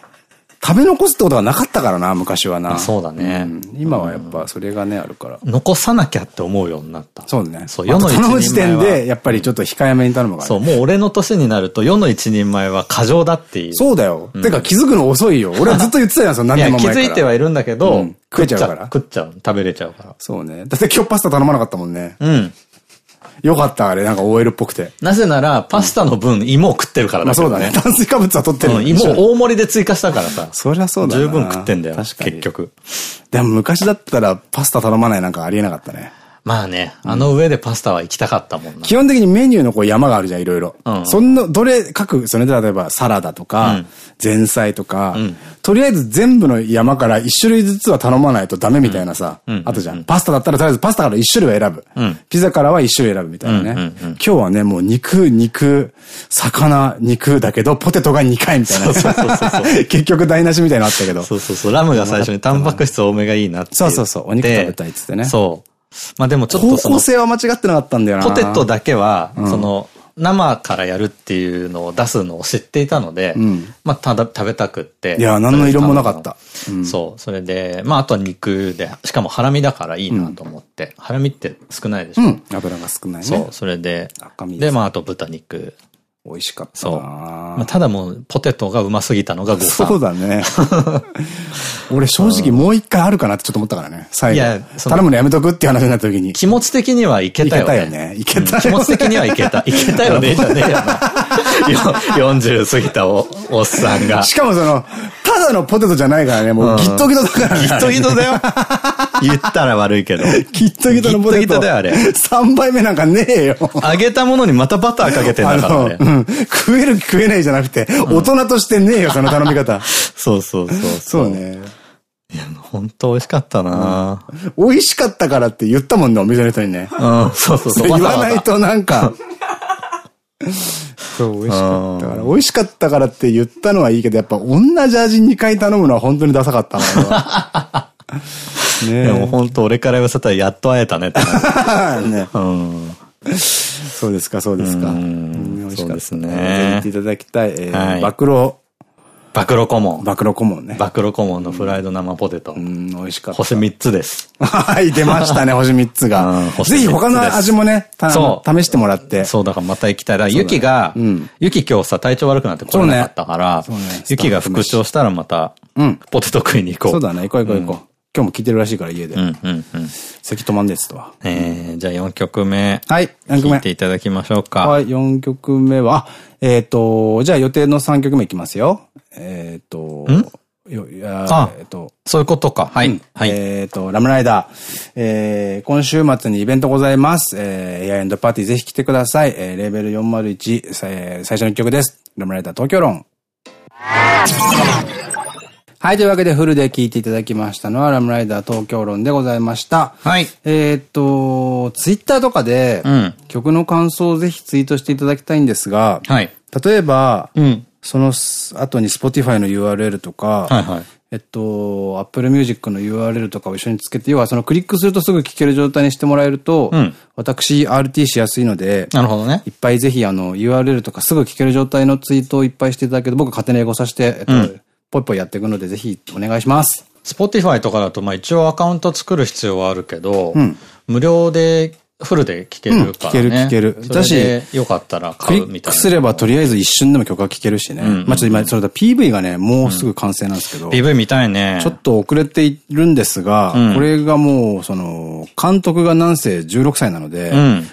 食べ残すってことがなかったからな、昔はな。そうだね、うん。今はやっぱそれがね、あるから。残さなきゃって思うようになった。そうね。そう、世の一人前は。その時点で、やっぱりちょっと控えめに頼むから、ね、そう、もう俺の年になると世の一人前は過剰だっていう。そうだよ。うん、てか気づくの遅いよ。俺はずっと言ってたやん、その [LAUGHS] 何年も前から。気づいてはいるんだけど、うん、食えちゃうから。食っちゃう。食べれちゃうから。そうね。だって今日パスタ頼まなかったもんね。うん。よかった、あれ。なんか OL っぽくて。なぜなら、パスタの分、芋を食ってるからだ、ね、まあそうだね。炭水化物は取ってる。うん、芋大盛りで追加したからさ。そりゃそうだ十分食ってんだよ。確かに。結局。でも昔だったら、パスタ頼まないなんかありえなかったね。まあね、あの上でパスタは行きたかったもんな。基本的にメニューのこう山があるじゃん、いろいろ。うん、そんな、どれ、各、それで例えばサラダとか、前菜とか、とりあえず全部の山から一種類ずつは頼まないとダメみたいなさ、あとじゃん。パスタだったらとりあえずパスタから一種類は選ぶ。ピザからは一種類選ぶみたいなね。今日はね、もう肉、肉、魚、肉だけど、ポテトが2回みたいな。結局台無しみたいなのあったけど。そうそうそう。ラムが最初にタンパク質多めがいいなって。そうそうそう。お肉食べたいっつってね。そう。まあでもちょっと方向性は間違ってなかったんだよな。ポテトだけは、その、生からやるっていうのを出すのを知っていたので、うん、まあただ食べたくって。いや、何の色もなかった。うん、そう。それで、まああとは肉で、しかもハラミだからいいなと思って。ハラミって少ないでしょ、うん、油が少ないね。そう。それで、で、まああと豚肉。美味しかったそう。まあ、ただもう、ポテトがうますぎたのが誤算。[LAUGHS] そうだね。俺正直もう一回あるかなってちょっと思ったからね。最後。いや、頼むのやめとくっていう話になった時に。気持ち的にはいけたよね。いけたよね。いけたよ、気持ち的にはいけた。いけたよね、じゃねえよな。40過ぎたおおっさんが。しかもその、ただのポテトじゃないからね、もうギットギトだからね。ギットギトだよ。[LAUGHS] 言ったら悪いけど。ギットギトのポテト。ギットギトだよ、あれ。3杯目なんかねえよ。揚げたものにまたバターかけてんだからね。食える食えないじゃなくて、大人としてねえよ、その頼み方。そうそうそう。そうね。いや、本当美味しかったな、美味しかったからって言ったもんね、お店の人にね。うん、そうそうそう。言わないとなんか。[LAUGHS] [LAUGHS] そう、美味しかったから。美味しかったからって言ったのはいいけど、やっぱ同じ味2回頼むのは本当にダサかったな。[LAUGHS] ねでも本当俺から言わせたらやっと会えたねって。[LAUGHS] ね。うん。そうですか、そうですか。美味しかったですね。いただきたい。えー、暴露暴露顧問。暴露顧問ね。暴露顧問のフライド生ポテト。うん、美味しかった。星3つです。はい、出ましたね、[LAUGHS] 星3つが。ぜひ他の味もね、そう。試してもらって。そう、だからまた行きたい。だゆきが、ゆき今日さ、体調悪くなって来れなかったから、ゆきが復調したらまた、ポテト食いに行こう。そうだね、行こう行こう行こう。今日も聞いてるらしいから、家で。うんうんうん。咳止まんですとは。えー、じゃあ4曲目。はい、4曲目？聞いていただきましょうか。はい、4曲目は、えっ、と、じゃあ予定の3曲目いきますよ。えっ、と、ん？よ、いや、えっと。そういうことか。はい。はい。えっと、ラムライダー。えー、今週末にイベントございます。えー、エアエンドパーティーぜひ来てください。えー、レーベル401、えー、最初の曲です。ラムライダー東京論。はい、というわけでフルで聴いていただきましたのは、ラムライダー東京論でございました。はい。えっと、ツイッターとかで、うん、曲の感想をぜひツイートしていただきたいんですが、はい。例えば、うん、その後に Spotify の URL とか、はいはい。えっと、Apple Music の URL とかを一緒につけて、要はそのクリックするとすぐ聴ける状態にしてもらえると、うん、私 RT しやすいので、なるほどね。いっぱいぜひあの URL とかすぐ聴ける状態のツイートをいっぱいしていただけると、僕勝手に英語させて、えっと、うんぽいぽいやっていくので、ぜひお願いします。Spotify とかだと、まあ一応アカウント作る必要はあるけど、うん、無料でフルで聴けるからね。聴、うん、ける聴ける。だし、よかったら買うみたいな。クリックすればとりあえず一瞬でも曲が聴けるしね。まあちょっと今、それだ PV がね、もうすぐ完成なんですけど。うん、PV 見たいね。ちょっと遅れているんですが、うん、これがもう、その、監督がなんせ16歳なので、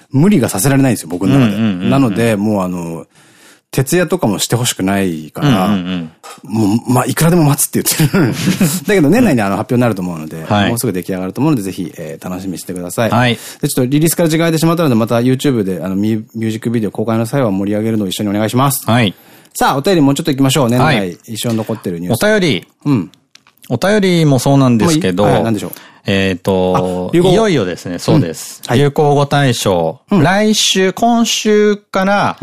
無理がさせられないんですよ、僕の中で。なので、もうあの、徹夜とかもしてほしくないから、もう、まあ、いくらでも待つって言ってる。[LAUGHS] だけど年内にあの発表になると思うので、はい、もうすぐ出来上がると思うので、ぜひ、えー、楽しみにしてください。はい。で、ちょっとリリースから時間空いてしまったので、また YouTube であのミュージックビデオ公開の際は盛り上げるのを一緒にお願いします。はい。さあ、お便りもうちょっと行きましょう。年内一緒に残ってるニュース。お便り。うん。お便りもそうなんですけど、はい、何でしょう？えっと、いよいよですね、そうです。流行語大賞。来週、今週から、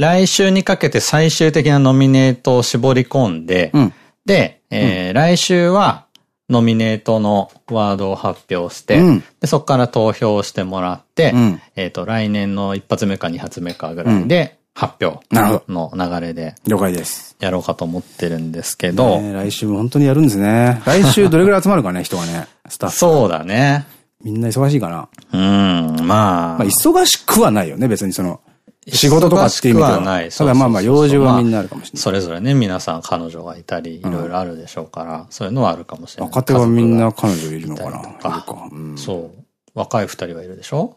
来週にかけて最終的なノミネートを絞り込んで、うん、で、えー、来週は、ノミネートのワードを発表して、うん、でそこから投票してもらって、うん、えっと、来年の一発目か二発目かぐらいで、発表の流れで。了解です。やろうかと思ってるんですけど。来週も本当にやるんですね。来週どれぐらい集まるかね、[LAUGHS] 人がね、スタッフ。そうだね。みんな忙しいかな。うん、まあ。まあ、忙しくはないよね、別にその。仕事とかっていう意味では。ない。ただまあまあ、用事はみんなあるかもしれない。それぞれね、皆さん彼女がいたり、いろいろあるでしょうから、そういうのはあるかもしれない。若手はみんな彼女いるのかなそう。若い二人はいるでしょ？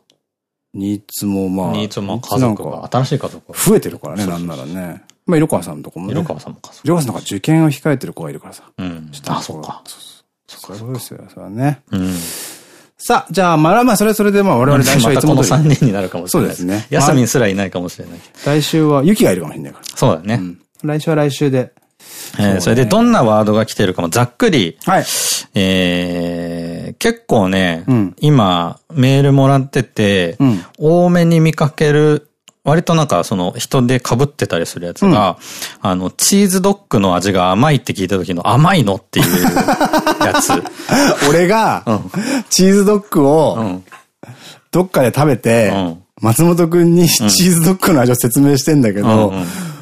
ニーツもまあ。ニーツも家族が、新しい家族増えてるからね、なんならね。まあ、色川さんとかもね。色川さんも家族。色川さんなんか受験を控えてる子がいるからさ。うん。あ、そうか。そうそうですよ、それはね。うん。さあ、じゃあ、まあまあ、それそれでまあ我々来週はいつもこの3人になるかもしれない。そうですね。ヤスミンすらいないかもしれない。来週は、ユキがいるかもしれないから。そうだね。来週は来週で。えー、それでどんなワードが来てるかもざっくり。はい。えー、結構ね、うん、今、メールもらってて、うん、多めに見かける割となんかその人で被ってたりするやつが、うん、あの、チーズドッグの味が甘いって聞いた時の甘いのっていうやつ。[LAUGHS] 俺が、チーズドッグを、どっかで食べて、松本くんにチーズドッグの味を説明してんだけど、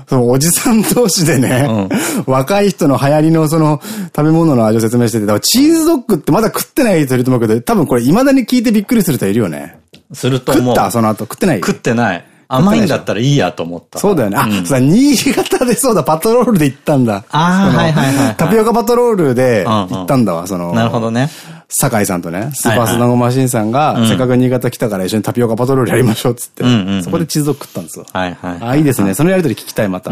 そのおじさん同士でね、若い人の流行りのその食べ物の味を説明してて、だからチーズドッグってまだ食ってない人いると思うけど、多分これ未だに聞いてびっくりする人いるよね。すると思う。食ったその後？食ってない？食ってない。甘いんだったらいいやと思った。そうだよね。あ、うん、新潟でそうだ、パトロールで行ったんだ。ああ、はいはいはい。タピオカパトロールで行ったんだわ、その。なるほどね。酒井さんとね、スーパースナゴマシンさんが、せっかく新潟来たから一緒にタピオカパトロールやりましょうっつって、そこでチーズドッグ食ったんですよ。はいはい。あ、いいですね。そのやりとり聞きたい、また。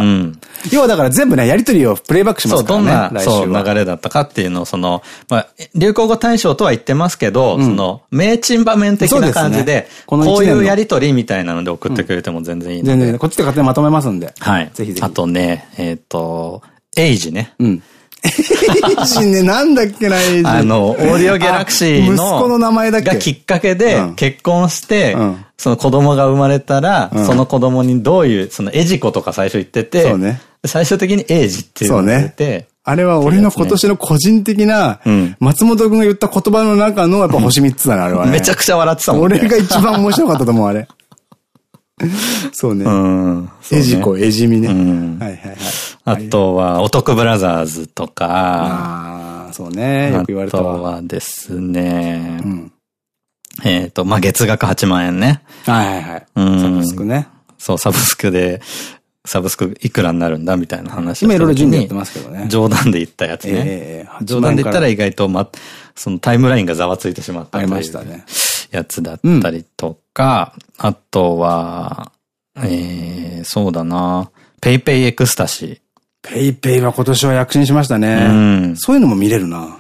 要はだから全部ね、やりとりをプレイバックしますからね。そう、どんな、そう、流れだったかっていうのを、その、まあ、流行語大賞とは言ってますけど、その、名珍場面的な感じで、こういうやりとりみたいなので送ってくれても全然いい全然、こっちで勝手にまとめますんで。はい。ぜひぜひ。あとね、えっと、エイジね。うん。エイジね、なんだっけな、エイジ。あの、オーディオギャラクシーの、息子の名前だっけ？がきっかけで、結婚して、うん、その子供が生まれたら、うん、その子供にどういう、そのエジコとか最初言ってて、ね、最終的にエイジっていうのを言ってて、あれは俺の今年の個人的な、松本くんが言った言葉の中のやっぱ星3つだな、あれはね。めちゃくちゃ笑ってたもんね。俺が一番面白かったと思う、あれ。そうね。うん。エジコ、エジミね。はいはいはい。あとは、お得ブラザーズとか。ああ、そうね。よく言われたあとはですね、うん、えっと、まあ、月額8万円ね。はいはいはい。うん。サブスクね。そう、サブスクで、サブスクいくらになるんだみたいな話今いろいろ準備やってますけどね。冗談で言ったやつね。えー、冗談で言ったら意外と、ま、そのタイムラインがざわついてしまったありましたね。やつだったりとか、うん、あとは、えー、そうだな、ペイペイエクスタシー。ペイペイは今年は躍進しましたね。うん、そういうのも見れるな。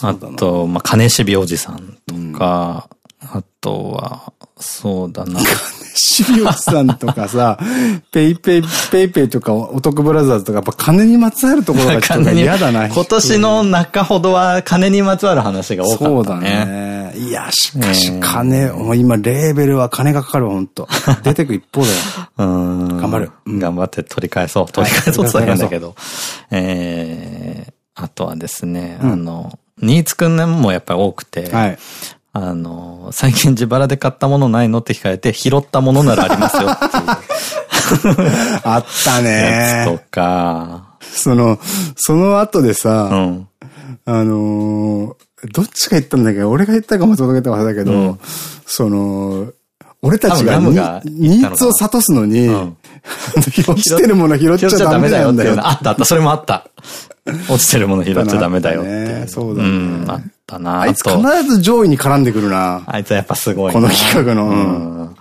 あと、まあ、金渋おじさんとか、うん、あとは、そうだな。シリオスさんとかさ、[LAUGHS] ペイペイ、ペイペイとかお得ブラザーズとか、やっぱ金にまつわるところがちょっと [LAUGHS] 嫌だな。今年の中ほどは金にまつわる話が多かったね。そうだね。いや、しかし金、えー、今レーベルは金がかかる本当 [LAUGHS] 出てく一方だよ。うん。頑張る、うん。頑張って取り返そう。取り返そうとは言うんだけど。えー、あとはですね、うん、あの、新津くんもやっぱり多くて、はい、あの、最近自腹で買ったものないのって聞かれて、拾ったものならありますよっていう。[LAUGHS] あったね。やつとか。その、その後でさ、うん、あのどっちが言ったんだけ？ど、俺が言ったか松本が言ったか忘れたけど、うん、その、俺たちがニーツを諭すのに、うん、落ちてるもの拾っちゃダメだよって。いうあったあった、それもあった。落ちてるもの拾っちゃダメだよって。そうだね。うん、あったな。あいつ必ず上位に絡んでくるな。あいつはやっぱすごい。この企画の。うん。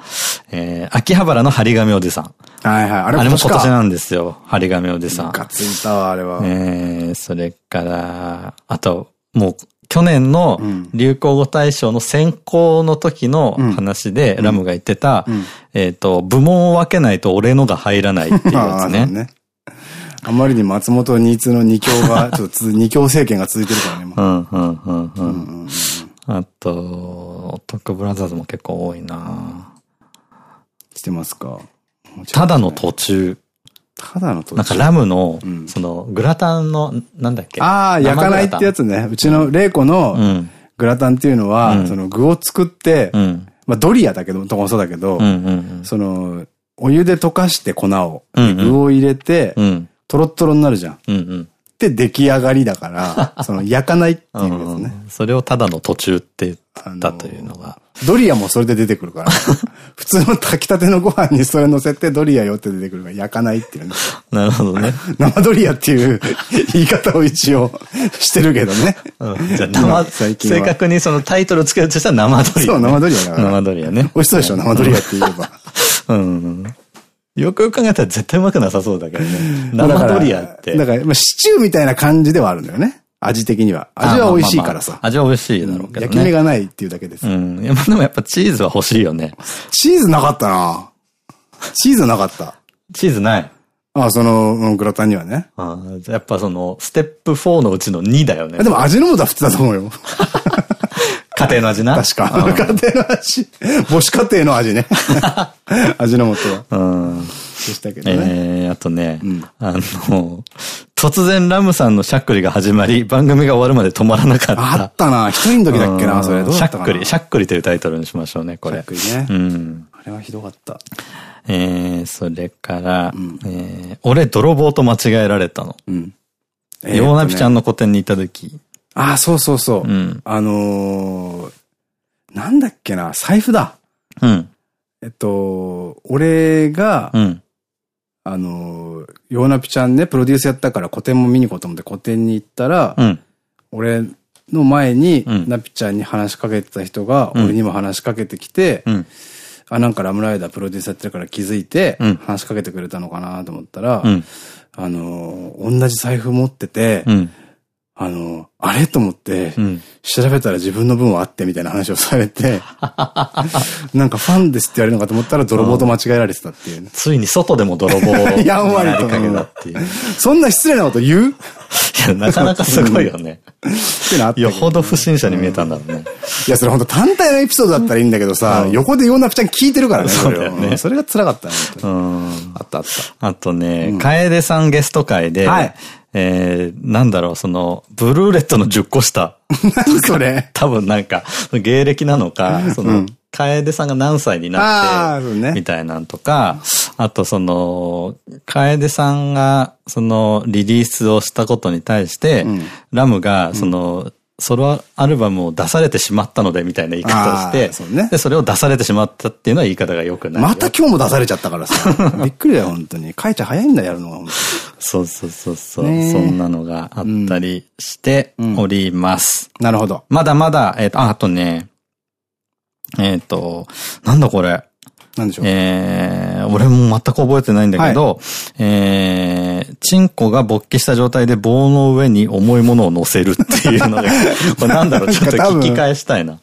えー、秋葉原の張り紙おじさん。はいはい。あれも今年なんですよ。張り紙おじさん。ガついたわ、あれは。えー、それから、あと、もう、去年の流行語大賞の選考の時の話で、ラムが言ってた、えっと、部門を分けないと俺のが入らないっていうやつね。[LAUGHS] ねあまりに松本新津の二強が、ちょっと [LAUGHS] 二強政権が続いてるからね、うん、うん、うん、うん。あと、トックブラザーズも結構多いな。来てますか？ただの途中。ただの途中。なんかラムの、その、グラタンの、なんだっけ？ああ、焼かないってやつね。うちの玲子のグラタンっていうのは、その具を作って、まあドリアだけど、とかもそうだけど、その、お湯で溶かして粉を、具を入れて、トロットロになるじゃん。うんうん。で出来上がりだから、[LAUGHS] その焼かないっていうやつね。それをただの途中って言ったというのが。ドリアもそれで出てくるから。[LAUGHS] 普通の炊きたてのご飯にそれ乗せてドリアよって出てくるから焼かないっていうね。[LAUGHS] なるほどね。生ドリアっていう言い方を一応してるけどね。うん、じゃあ生、正確にそのタイトルつけるとしたら生ドリア、ね。そう、生ドリアだから。生ドリアね。美味しそうでしょ、生ドリアって言えば。うん。よくよく考えたら絶対うまくなさそうだけどね。生ドリアって。だから、まあ、シチューみたいな感じではあるんだよね。味的には。味は美味しいからさ。味は美味しいだろうけどね。焼き目がないっていうだけです。うん。いや、でもやっぱチーズは欲しいよね。チーズなかったなチーズなかった。チーズない。ああ、その、グラタンにはね。ああ、やっぱその、ステップ4のうちの2だよね。でも味の素は普通だと思うよ。[LAUGHS] 家庭の味な。確か。家庭の味。母子家庭の味ね。[LAUGHS] 味の素は。うん。でしたけどね。えー、あとね、うん、あの、突然ラムさんのしゃっくりが始まり、番組が終わるまで止まらなかった。あったな一人の時だっけなそれ。どうしゃっくり、しゃっくりというタイトルにしましょうね、これ。しゃっくりね。うん。あれはひどかった。えー、それから、うん、えー、俺泥棒と間違えられたの。うん。えー、ヨーナピちゃんの個展に行った時。ああ、そうそうそう。うん、あのー、なんだっけな、財布だ。うん。えっと、俺が、うん、あの、ヨーナピちゃんね、プロデュースやったから個展も見に行こうと思って個展に行ったら、うん、俺の前に、ナピちゃんに話しかけてた人が、俺にも話しかけてきて、うん、あ、なんかラムライダープロデュースやってるから気づいて、話しかけてくれたのかなと思ったら、あの、同じ財布持ってて、あの、あれと思って、うん、調べたら自分の分はあってみたいな話をされて、[LAUGHS] なんかファンですって言われるのかと思ったら泥棒と間違えられてたっていうね。ついに外でも泥棒やんわりとかけたっていう。[LAUGHS] そんな失礼なこと言う？いや、なかなかすごいよね。よほど不審者に見えたんだろうね。いや、それ本当単体のエピソードだったらいいんだけどさ、うん、横でヨーナピちゃん聞いてるからね、それを。ね、それが辛かったね。うん。あったあった。あとね、楓さんゲスト会で、はいえー、なんだろう、その、ブルーレットの10個下。何 [LAUGHS] それ。多分なんか、芸歴なのか、その、楓さんが何歳になって、みたいなんとか、あとその、楓さんが、その、リリースをしたことに対して、うん、ラムが、その、ソロアルバムを出されてしまったのでみたいな言い方をして、そね、で、それを出されてしまったっていうのは言い方が良くない。また今日も出されちゃったからさ。びっくりだよ、本当に。書いちゃ早いんだ、やるのが。そうそうそうそう。そんなのがあったりしております。うんうん、なるほど。まだまだ、えっ、ー、と、あ、あとね、えっ、ー、と、なんだこれ。なんでしょうえー、俺も全く覚えてないんだけど、はい、えー、チンコが勃起した状態で棒の上に重いものを乗せるっていうのが、[LAUGHS] これなんだろう、ちょっと聞き返したいな。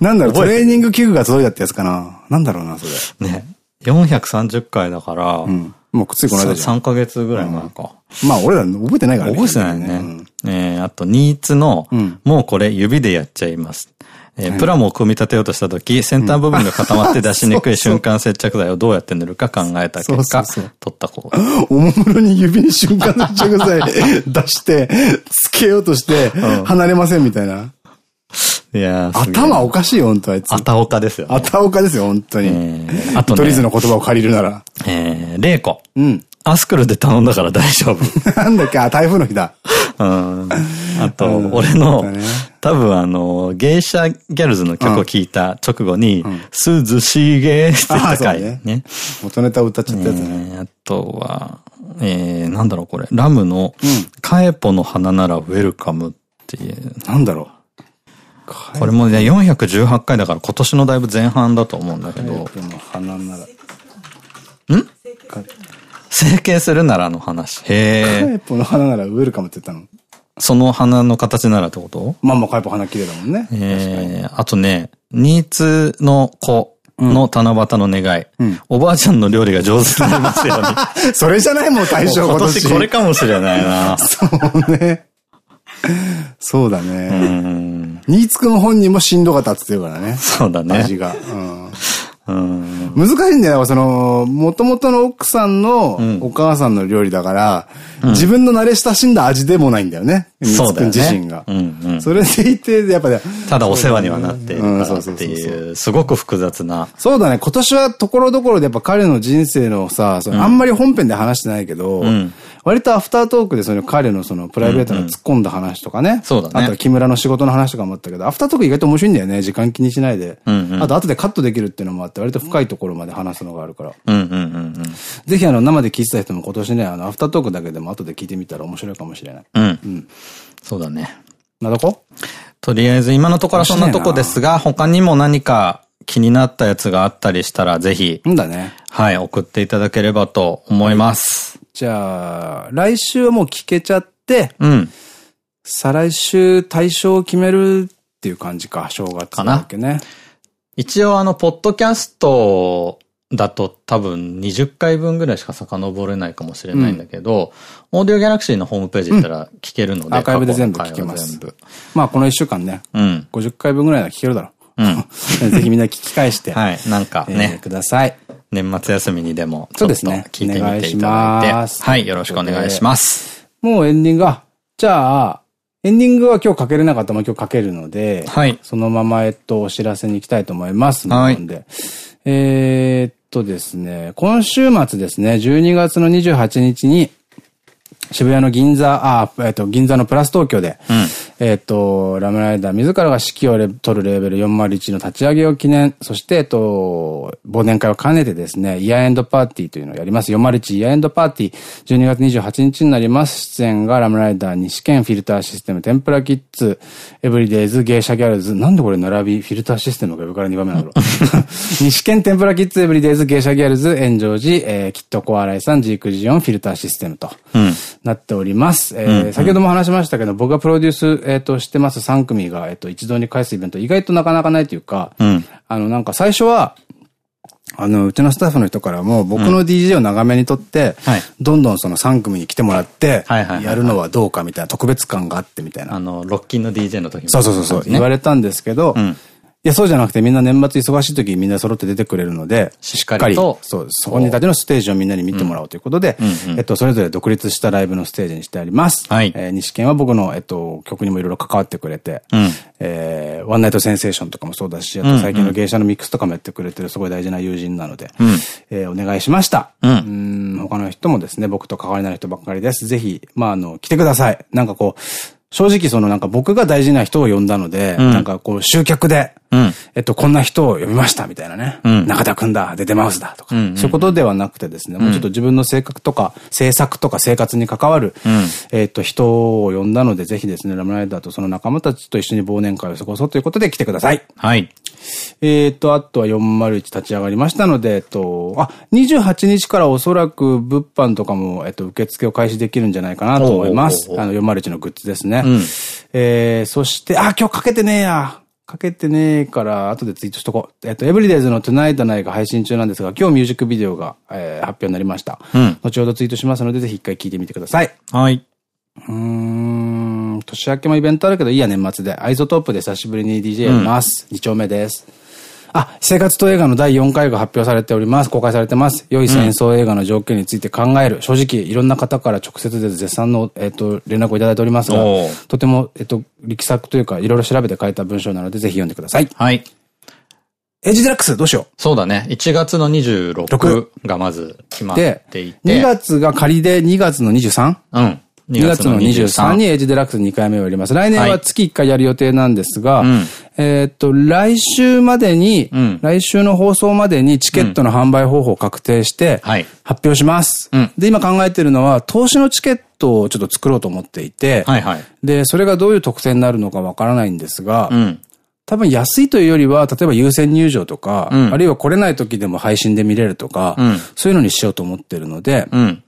なんだろう、トレーニング器具が届いたってやつかな？なんだろうな、それ。ね。430回だから、うん、もうくっついこの間じゃん。3ヶ月ぐらい前か。うん、まあ、俺ら覚えてないからね。覚えてないね。うん、えー、あと、ニーツの、もうこれ指でやっちゃいます。えー、プラモを組み立てようとしたとき、先端部分が固まって出しにくい瞬間接着剤をどうやって塗るか考えた結果、取った方が。[GASPS] おもむろに指に瞬間接着剤 [LAUGHS] 出して、つけようとして、離れませんみたいな。いや頭おかしいよ、本当あいつ。あたおかですよ、ね。あたおかですよ、本当に。えー、あとね。トリズの言葉を借りるなら。えー、レイコ。うん。アスクルで頼んだから大丈夫。[LAUGHS] なんだっけ、あ、台風の日だ。うん。あと、[LAUGHS] 俺の、多分あの、芸者ギャルズの曲を聴いた直後に、涼しげって言った回。ね。元ネタ歌っちゃったやつね。あとは、えー、なんだろうこれ、ラムの、カエポの花ならウェルカムっていう。なんだろうこれもね、418回だから今年のだいぶ前半だと思うんだけど。カエポの花なら。ん？整形するならの話。へえ。カエポの花ならウェルカムって言ったの？その花の形ならってこと？まあまあカエポ花綺麗だもんね。ええ。あとね、ニーツの子の七夕の願い。うん、おばあちゃんの料理が上手になりますように。[LAUGHS] それじゃないもん、対象今年これかもしれないな。そうね。そうだね。ニーツくん本人もしんどかったって言ってるからね。そうだね。味が。うん難しいんだよ。その、もともとの奥さんのお母さんの料理だから、うん、自分の慣れ親しんだ味でもないんだよね。そうだよね。自身が。それでいて、やっぱね。ただお世話にはなっているからっていう、すごく複雑な。そうだね。今年はところどころでやっぱ彼の人生のさ、あんまり本編で話してないけど、うん割とアフタートークでその彼のそのプライベートの突っ込んだ話とかね。そうだね。あと木村の仕事の話とかもあったけど、アフタートーク意外と面白いんだよね。時間気にしないで。あと後でカットできるっていうのもあって、割と深いところまで話すのがあるから。ぜひあの生で聞いてた人も今年ね、あのアフタートークだけでも後で聞いてみたら面白いかもしれない。うん。うん。そうだね。などこ？とりあえず今のところはそんなとこですが、他にも何か気になったやつがあったりしたら、ぜひ。んだね。はい、送っていただければと思います。じゃあ、来週はもう聞けちゃって、うん。再来週対象を決めるっていう感じか、正月かな。ね。一応あの、ポッドキャストだと多分20回分ぐらいしか遡れないかもしれないんだけど、うん、オーディオギャラクシーのホームページ行ったら聞けるので、うん、アーカイブで全部聞けます。まあこの1週間ね、うん、50回分ぐらいは聞けるだろう。うん。[LAUGHS] ぜひみんな聞き返して。はい。なんかね。ください。年末休みにでも、そうですね。聞いてみていただいて。はい。よろしくお願いします。もうエンディングが、じゃあ、エンディングは今日かけれなかったも今日かけるので、はい。そのまま、えっと、お知らせに行きたいと思います。はい。えっとですね、今週末ですね、12月の28日に、渋谷の銀座、あ、えっ、と、銀座のプラス東京で、うん、えっと、ラムライダー自らが指揮を取るレーベル401の立ち上げを記念、そして、えっと、忘年会を兼ねてですね、イヤーエンドパーティーというのをやります。401イヤーエンドパーティー、12月28日になります。出演がラムライダー西県フィルターシステム、天ぷらキッズ、エブリデイズ、芸者ギャルズ、なんでこれ並び、フィルターシステムが上から2番目なんだろう。[LAUGHS] 西県天ぷらキッズ、エブリデイズ、芸者ギャルズ、炎上寺、えー、キットコアライさん、ジークジオン、フィルターシステムと。うんなっております。えー、先ほども話しましたけど、僕がプロデュース、えっ、ー、と、してます3組が、えっ、ー、と、一堂に返すイベント、意外となかなかないというか、うん、あの、なんか最初は、あの、うちのスタッフの人からも、僕の DJ を長めにとって、うんはい、どんどんその3組に来てもらって、やるのはどうかみたいな特別感があってみたいな。あの、ロッキンの DJ の時も、ね、そうそうそう、言われたんですけど、うん。いや、そうじゃなくてみんな年末忙しい時にみんな揃って出てくれるので、しっかりと。そう、そこに立てのステージをみんなに見てもらおうということで、えっと、それぞれ独立したライブのステージにしてあります。はい。えー、西健は僕の、えっと、曲にもいろいろ関わってくれて、うん、えー、ワンナイトセンセーションとかもそうだし、あと最近の芸者のミックスとかもやってくれてるすごい大事な友人なので、うん、えー、お願いしました。うん。うん他の人もですね、僕と関わりのある人ばっかりです。ぜひ、まあ、あの、来てください。なんかこう、正直そのなんか僕が大事な人を呼んだので、うん、なんかこう集客で、うん、えっと、こんな人を呼びましたみたいなね。うん、中田くんだ、デデマウスだとか、そういうことではなくてですね、もうちょっと自分の性格とか、政策とか生活に関わる、えっと、人を呼んだので、ぜひですね、ラムライダーとその仲間たちと一緒に忘年会を過ごそうということで来てください。はい。えっと、あとは401立ち上がりましたので、えっと、あ、28日からおそらく物販とかも、えっと、受付を開始できるんじゃないかなと思います。あの、401のグッズですね。うん、えー、そして、あ、今日かけてねえや。かけてねえから、後でツイートしとこう。えっと、エブリデイズの Tonight Night が配信中なんですが、今日ミュージックビデオが、えー、発表になりました。うん、後ほどツイートしますので、ぜひ一回聞いてみてください。はい。うん、年明けもイベントあるけどいいや、年末で。 AiSOTOPE で久しぶりに DJ やります。うん、2丁目です。あ、生活と映画の第4回が発表されております。公開されてます。良い戦争映画の条件について考える。うん、正直、いろんな方から直接で絶賛の、えっ、と、連絡をいただいておりますが、とても、えっ、と、力作というか、いろいろ調べて書いた文章なので、ぜひ読んでください。はい。エッジデラックスどうしようそうだね。1月の26がまず決まっていて。2月が仮で2月の 23? うん。2月の23にエイジデラックス2回目をやります。来年は月1回やる予定なんですが、はいえっと、来週までに、うん、来週の放送までにチケットの販売方法を確定して、発表します。うん、で、今考えてるのは、投資のチケットをちょっと作ろうと思っていて、はいはい、で、それがどういう特典になるのかわからないんですが、うん。多分安いというよりは、例えば優先入場とか、うん、あるいは来れない時でも配信で見れるとか、うん、そういうのにしようと思ってるので、うん、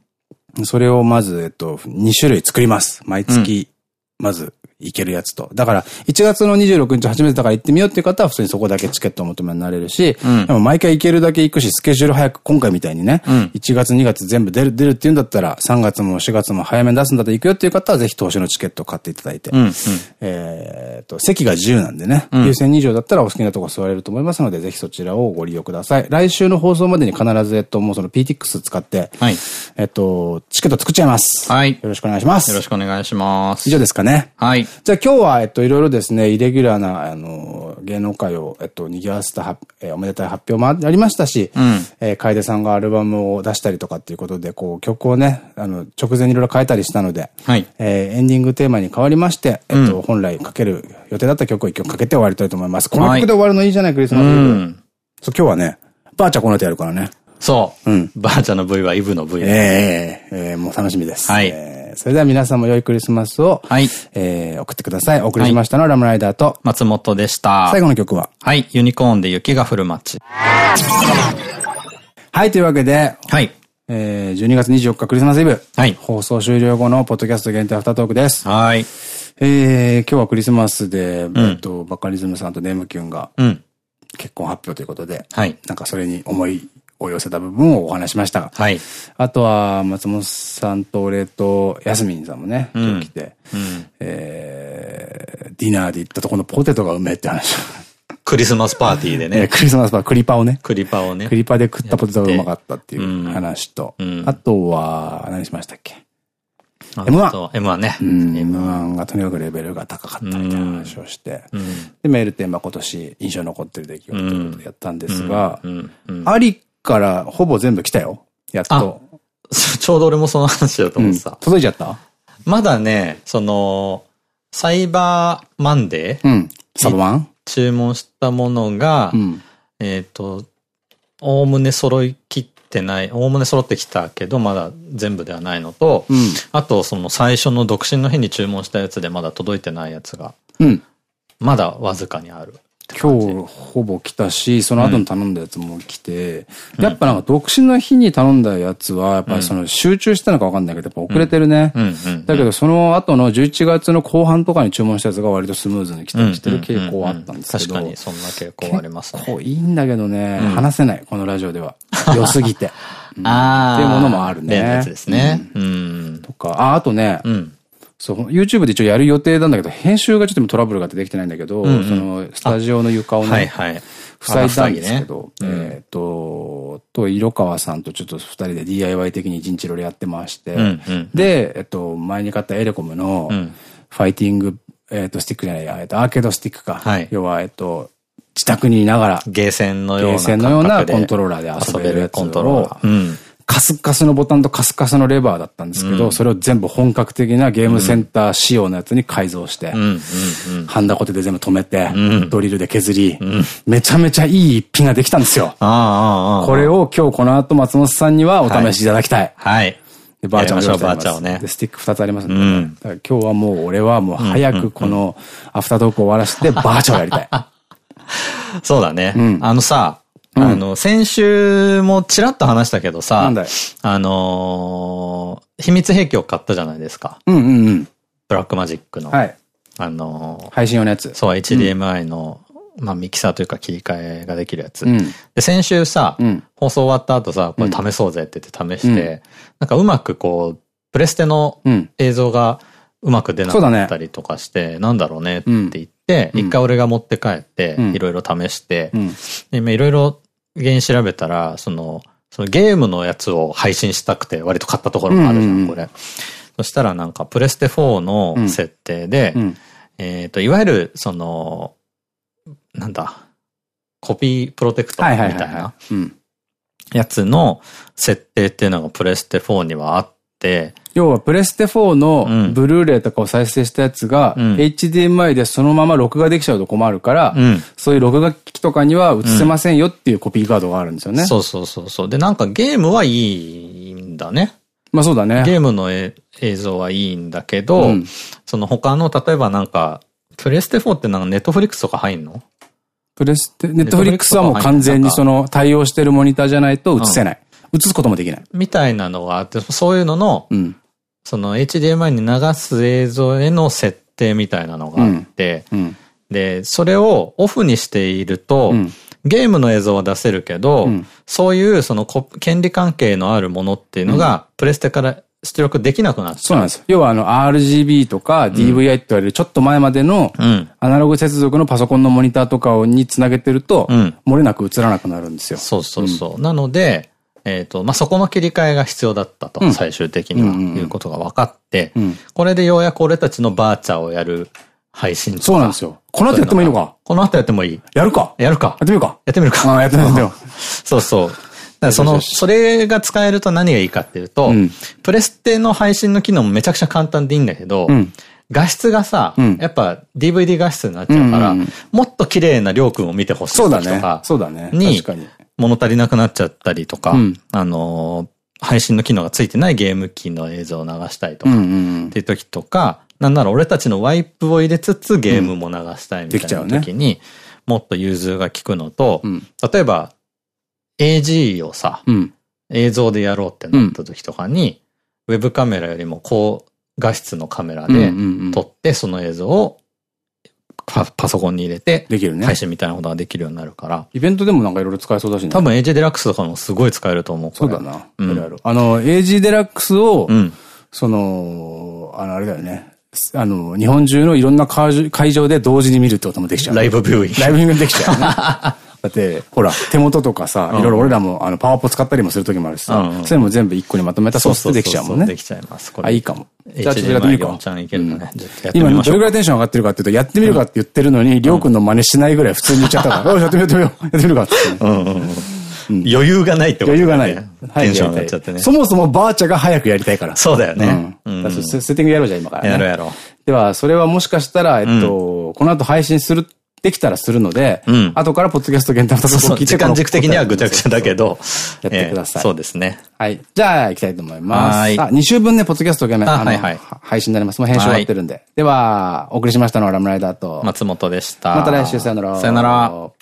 それをまず、えっと、2種類作ります。毎月、まず行けるやつと。だから、1月の26日初めてだから行ってみようっていう方は普通にそこだけチケットを求めになれるし、うん、でも毎回行けるだけ行くし、スケジュール早く今回みたいにね、うん、1月2月全部出る、出るっていうんだったら、3月も4月も早めに出すんだったら行くよっていう方はぜひ投資のチケットを買っていただいて、うんうん、えっと、席が自由なんでね、優先入場だったらお好きなとこ座れると思いますので、ぜひそちらをご利用ください。来週の放送までに必ず、えっと、もうその PTX 使って、はい、えっと、チケット作っちゃいます。はい。よろしくお願いします。よろしくお願いします。以上ですかね。はい。じゃあ今日は、えっと、いろいろですね、イレギュラーな、あの、芸能界を、えっと、賑わせたえー、おめでたい発表もありましたし、うん、えー、楓さんがアルバムを出したりとかっていうことで、こう、曲をね、あの、直前にいろいろ変えたりしたので、はい、えー、エンディングテーマに変わりまして、えっと、うん、本来かける予定だった曲を一曲かけて終わりたいと思います。この曲で終わるのいいじゃない、クリスマス。うん、そう、今日はね、バーチャこの後やるからね。そう。うん。バーチャの V はイブの V。ええー、えー、もう楽しみです。はい。えー、それでは皆さんも良いクリスマスを、はい。えー、送ってください。お送りしましたのはラムライダーと、松本でした。最後の曲は？はい。ユニコーンで雪が降る街。はい、というわけで、はい。えー、12月24日クリスマスイブ。はい。放送終了後のポッドキャスト限定アフタートークです。はい。えー、今日はクリスマスで、うん、えっと、バカリズムさんとねむきゅんが、うん。結婚発表ということで、はい。なんかそれに思いを寄せた部分をお話しましたが。はい。あとは、松本さんと俺と、ヤスミンさんもね、今日来て、うん、えー、ディナーで行ったとこのポテトがうめえって話。クリスマスパーティーでね。[LAUGHS] クリスマスパー、クリパをね。クリパをね。クリパで食ったポテトがうまかったっていう話と、あとは、何しましたっけ ?M1。M1 ね。M1 がとにかくレベルが高かったみたいな話をして、で、メールテーマ今年印象残ってる出来事ということでやったんですが、ありからほぼ全部来たよ。やっと。[LAUGHS] ちょうど俺もその話だと思ってた。うん、届いちゃった？まだね、その、サイバーマンデーうん。サブワン？注文したものが、うん、えっと、おおむね揃いきってない、おおむね揃ってきたけど、まだ全部ではないのと、うん、あとその最初の独身の日に注文したやつでまだ届いてないやつが、うん、まだわずかにある。今日ほぼ来たし、その後に頼んだやつも来て、うん、やっぱなんか独身の日に頼んだやつは、やっぱりその集中したのかわかんないけど、やっぱ遅れてるね。だけどその後の11月の後半とかに注文したやつが割とスムーズに来たりしてる傾向はあったんですけど。確かにそんな傾向ありますね。結構いいんだけどね、話せない、このラジオでは。[LAUGHS] 良すぎて。[LAUGHS] ああ。っていうものもあるね。やつですね。うん。とか、あ、あとね、そう、YouTube で一応やる予定なんだけど、編集がちょっとトラブルがあってできてないんだけど、その、スタジオの床をね、はいはい、塞いだんですけど、ね、えっと、と、色川さんとちょっと二人で DIY 的に一日いろいろやってまして、で、えっと、前に買ったエレコムの、ファイティング、えっと、スティックじゃない、えっと、アーケードスティックか。はい、要は、えっと、自宅にいながら、ゲーセンのような、ゲーセンのようなコントローラーで遊べるやつを、カスカスのボタンとカスカスのレバーだったんですけど、それを全部本格的なゲームセンター仕様のやつに改造して、ハンダコテで全部止めて、ドリルで削り、めちゃめちゃいい一品ができたんですよ。これを今日この後松本さんにはお試しいただきたい。はい。で、バーチャーバーチャーをね。で、スティック2つありますんで、今日はもう俺はもう早くこのアフタートークを終わらせてバーチャーをやりたい。[LAUGHS] そうだね。あのさ、あの、先週もちらっと話したけどさ、あのー、秘密兵器を買ったじゃないですか。うんうんうん。ブラックマジックの。はい。あのー、配信用のやつ。そう、HDMI の、うん、まあ、ミキサーというか切り替えができるやつ。うん、で、先週さ、うん、放送終わった後さ、これ試そうぜって言って試して、なんかうまくこう、プレステの映像がうまく出なかったりとかして、なんだろうねって言って、一回俺が持って帰って、いろいろ試して、で、いろいろ原因調べたら、その、そのゲームのやつを配信したくて割と買ったところもあるじゃん、これ。そしたらなんかプレステ4の設定で、うん、えっと、いわゆるその、なんだ、コピープロテクトみたいなやつの設定っていうのがプレステ4にはあって、要はプレステ4のブルーレイとかを再生したやつが、うん、HDMI でそのまま録画できちゃうと困るから、うん、そういう録画機器とかには映せませんよっていうコピーカードがあるんですよね。そうそうそうそう。で、なんかゲームはいいんだね。まあそうだね。ゲームの映像はいいんだけど、うん、その他の、例えばなんか、プレステ4ってなんか Netflix とか入んの？プレステ、 Netflix はもう完全にその対応してるモニターじゃないと映せない。映すこともできない。みたいなのがあって、そういうのの、うん、その HDMI に流す映像への設定みたいなのがあって、うんうん、で、それをオフにしていると、ゲームの映像は出せるけど、そういうその権利関係のあるものっていうのが、プレステから出力できなくなっちゃう。そうなんです。要はあの RGB とか DVI って言われるちょっと前までのアナログ接続のパソコンのモニターとかにつなげてると、漏れなく映らなくなるんですよ。そうそうそう。なので、えっと、まあ、そこの切り替えが必要だったと、最終的には、いうことが分かって、これでようやく俺たちのバーチャーをやる配信そうなんですよ。この後やってもいいのか？この後やってもいい。やるか？やるか。やってみるか。やってみるか。ああ、やってみるよ。[LAUGHS] そうそう。だその、それが使えると何がいいかっていうと、うん、プレステの配信の機能もめちゃくちゃ簡単でいいんだけど、うん、画質がさ、うん、やっぱ DVD 画質になっちゃうから、もっと綺麗なりょうくんを見てほしいとか、そうだね。に、物足りなくなっちゃったりとか、うん、あの配信の機能がついてないゲーム機の映像を流したいとか、っていう時とか、なんなら俺たちのワイプを入れつつゲームも流したいみたいな時に、もっと融通が効くのと、例えば AG をさ、映像でやろうってなった時とかに、ウェブカメラよりも高画質のカメラで撮ってその映像をパソコンに入れて、できるね。配信みたいなことができるようになるから。イベントでもなんかいろいろ使えそうだしね。多分 AG デラックスとかもすごい使えると思う。そうだな。うん、あの、AG デラックスを、うん、その、あの、あれだよね。あの、日本中のいろんな会場で同時に見るってこともできちゃう。ライブビューイング。ライブビューイングできちゃうね。[LAUGHS] だって、ほら、手元とかさ、いろいろ俺らも、あの、パワポ使ったりもするときもあるしさ、それも全部一個にまとめたソースでできちゃうもんね。できちゃいます。あ、いいかも。じゃあちょっとやってみるか。今、どれぐらいテンション上がってるかっていうと、やってみるかって言ってるのに、りょうくんの真似しないぐらい普通に言っちゃったから、よし、やってみよう、やってみよう、やってみるかって。余裕がないってこと余裕がない。テンション上がっちゃってね。そもそもバーチャが早くやりたいから。そうだよね。セッティングやろうじゃん、今から。やろうやろう。では、それはもしかしたら、えっと、この後配信するできたらするので、うん、後からポッドキャスト限定のところを聞いて時間軸的にはぐちゃぐちゃだけど、やってください。そうですね。はい。じゃあ、行きたいと思います。はい。あ、2週分ね、ポッドキャスト限定、あはいはい、配信になります。もう編集終わってるんで。では、お送りしましたのはラムライダーと、松本でした。また来週さよなら。さよなら。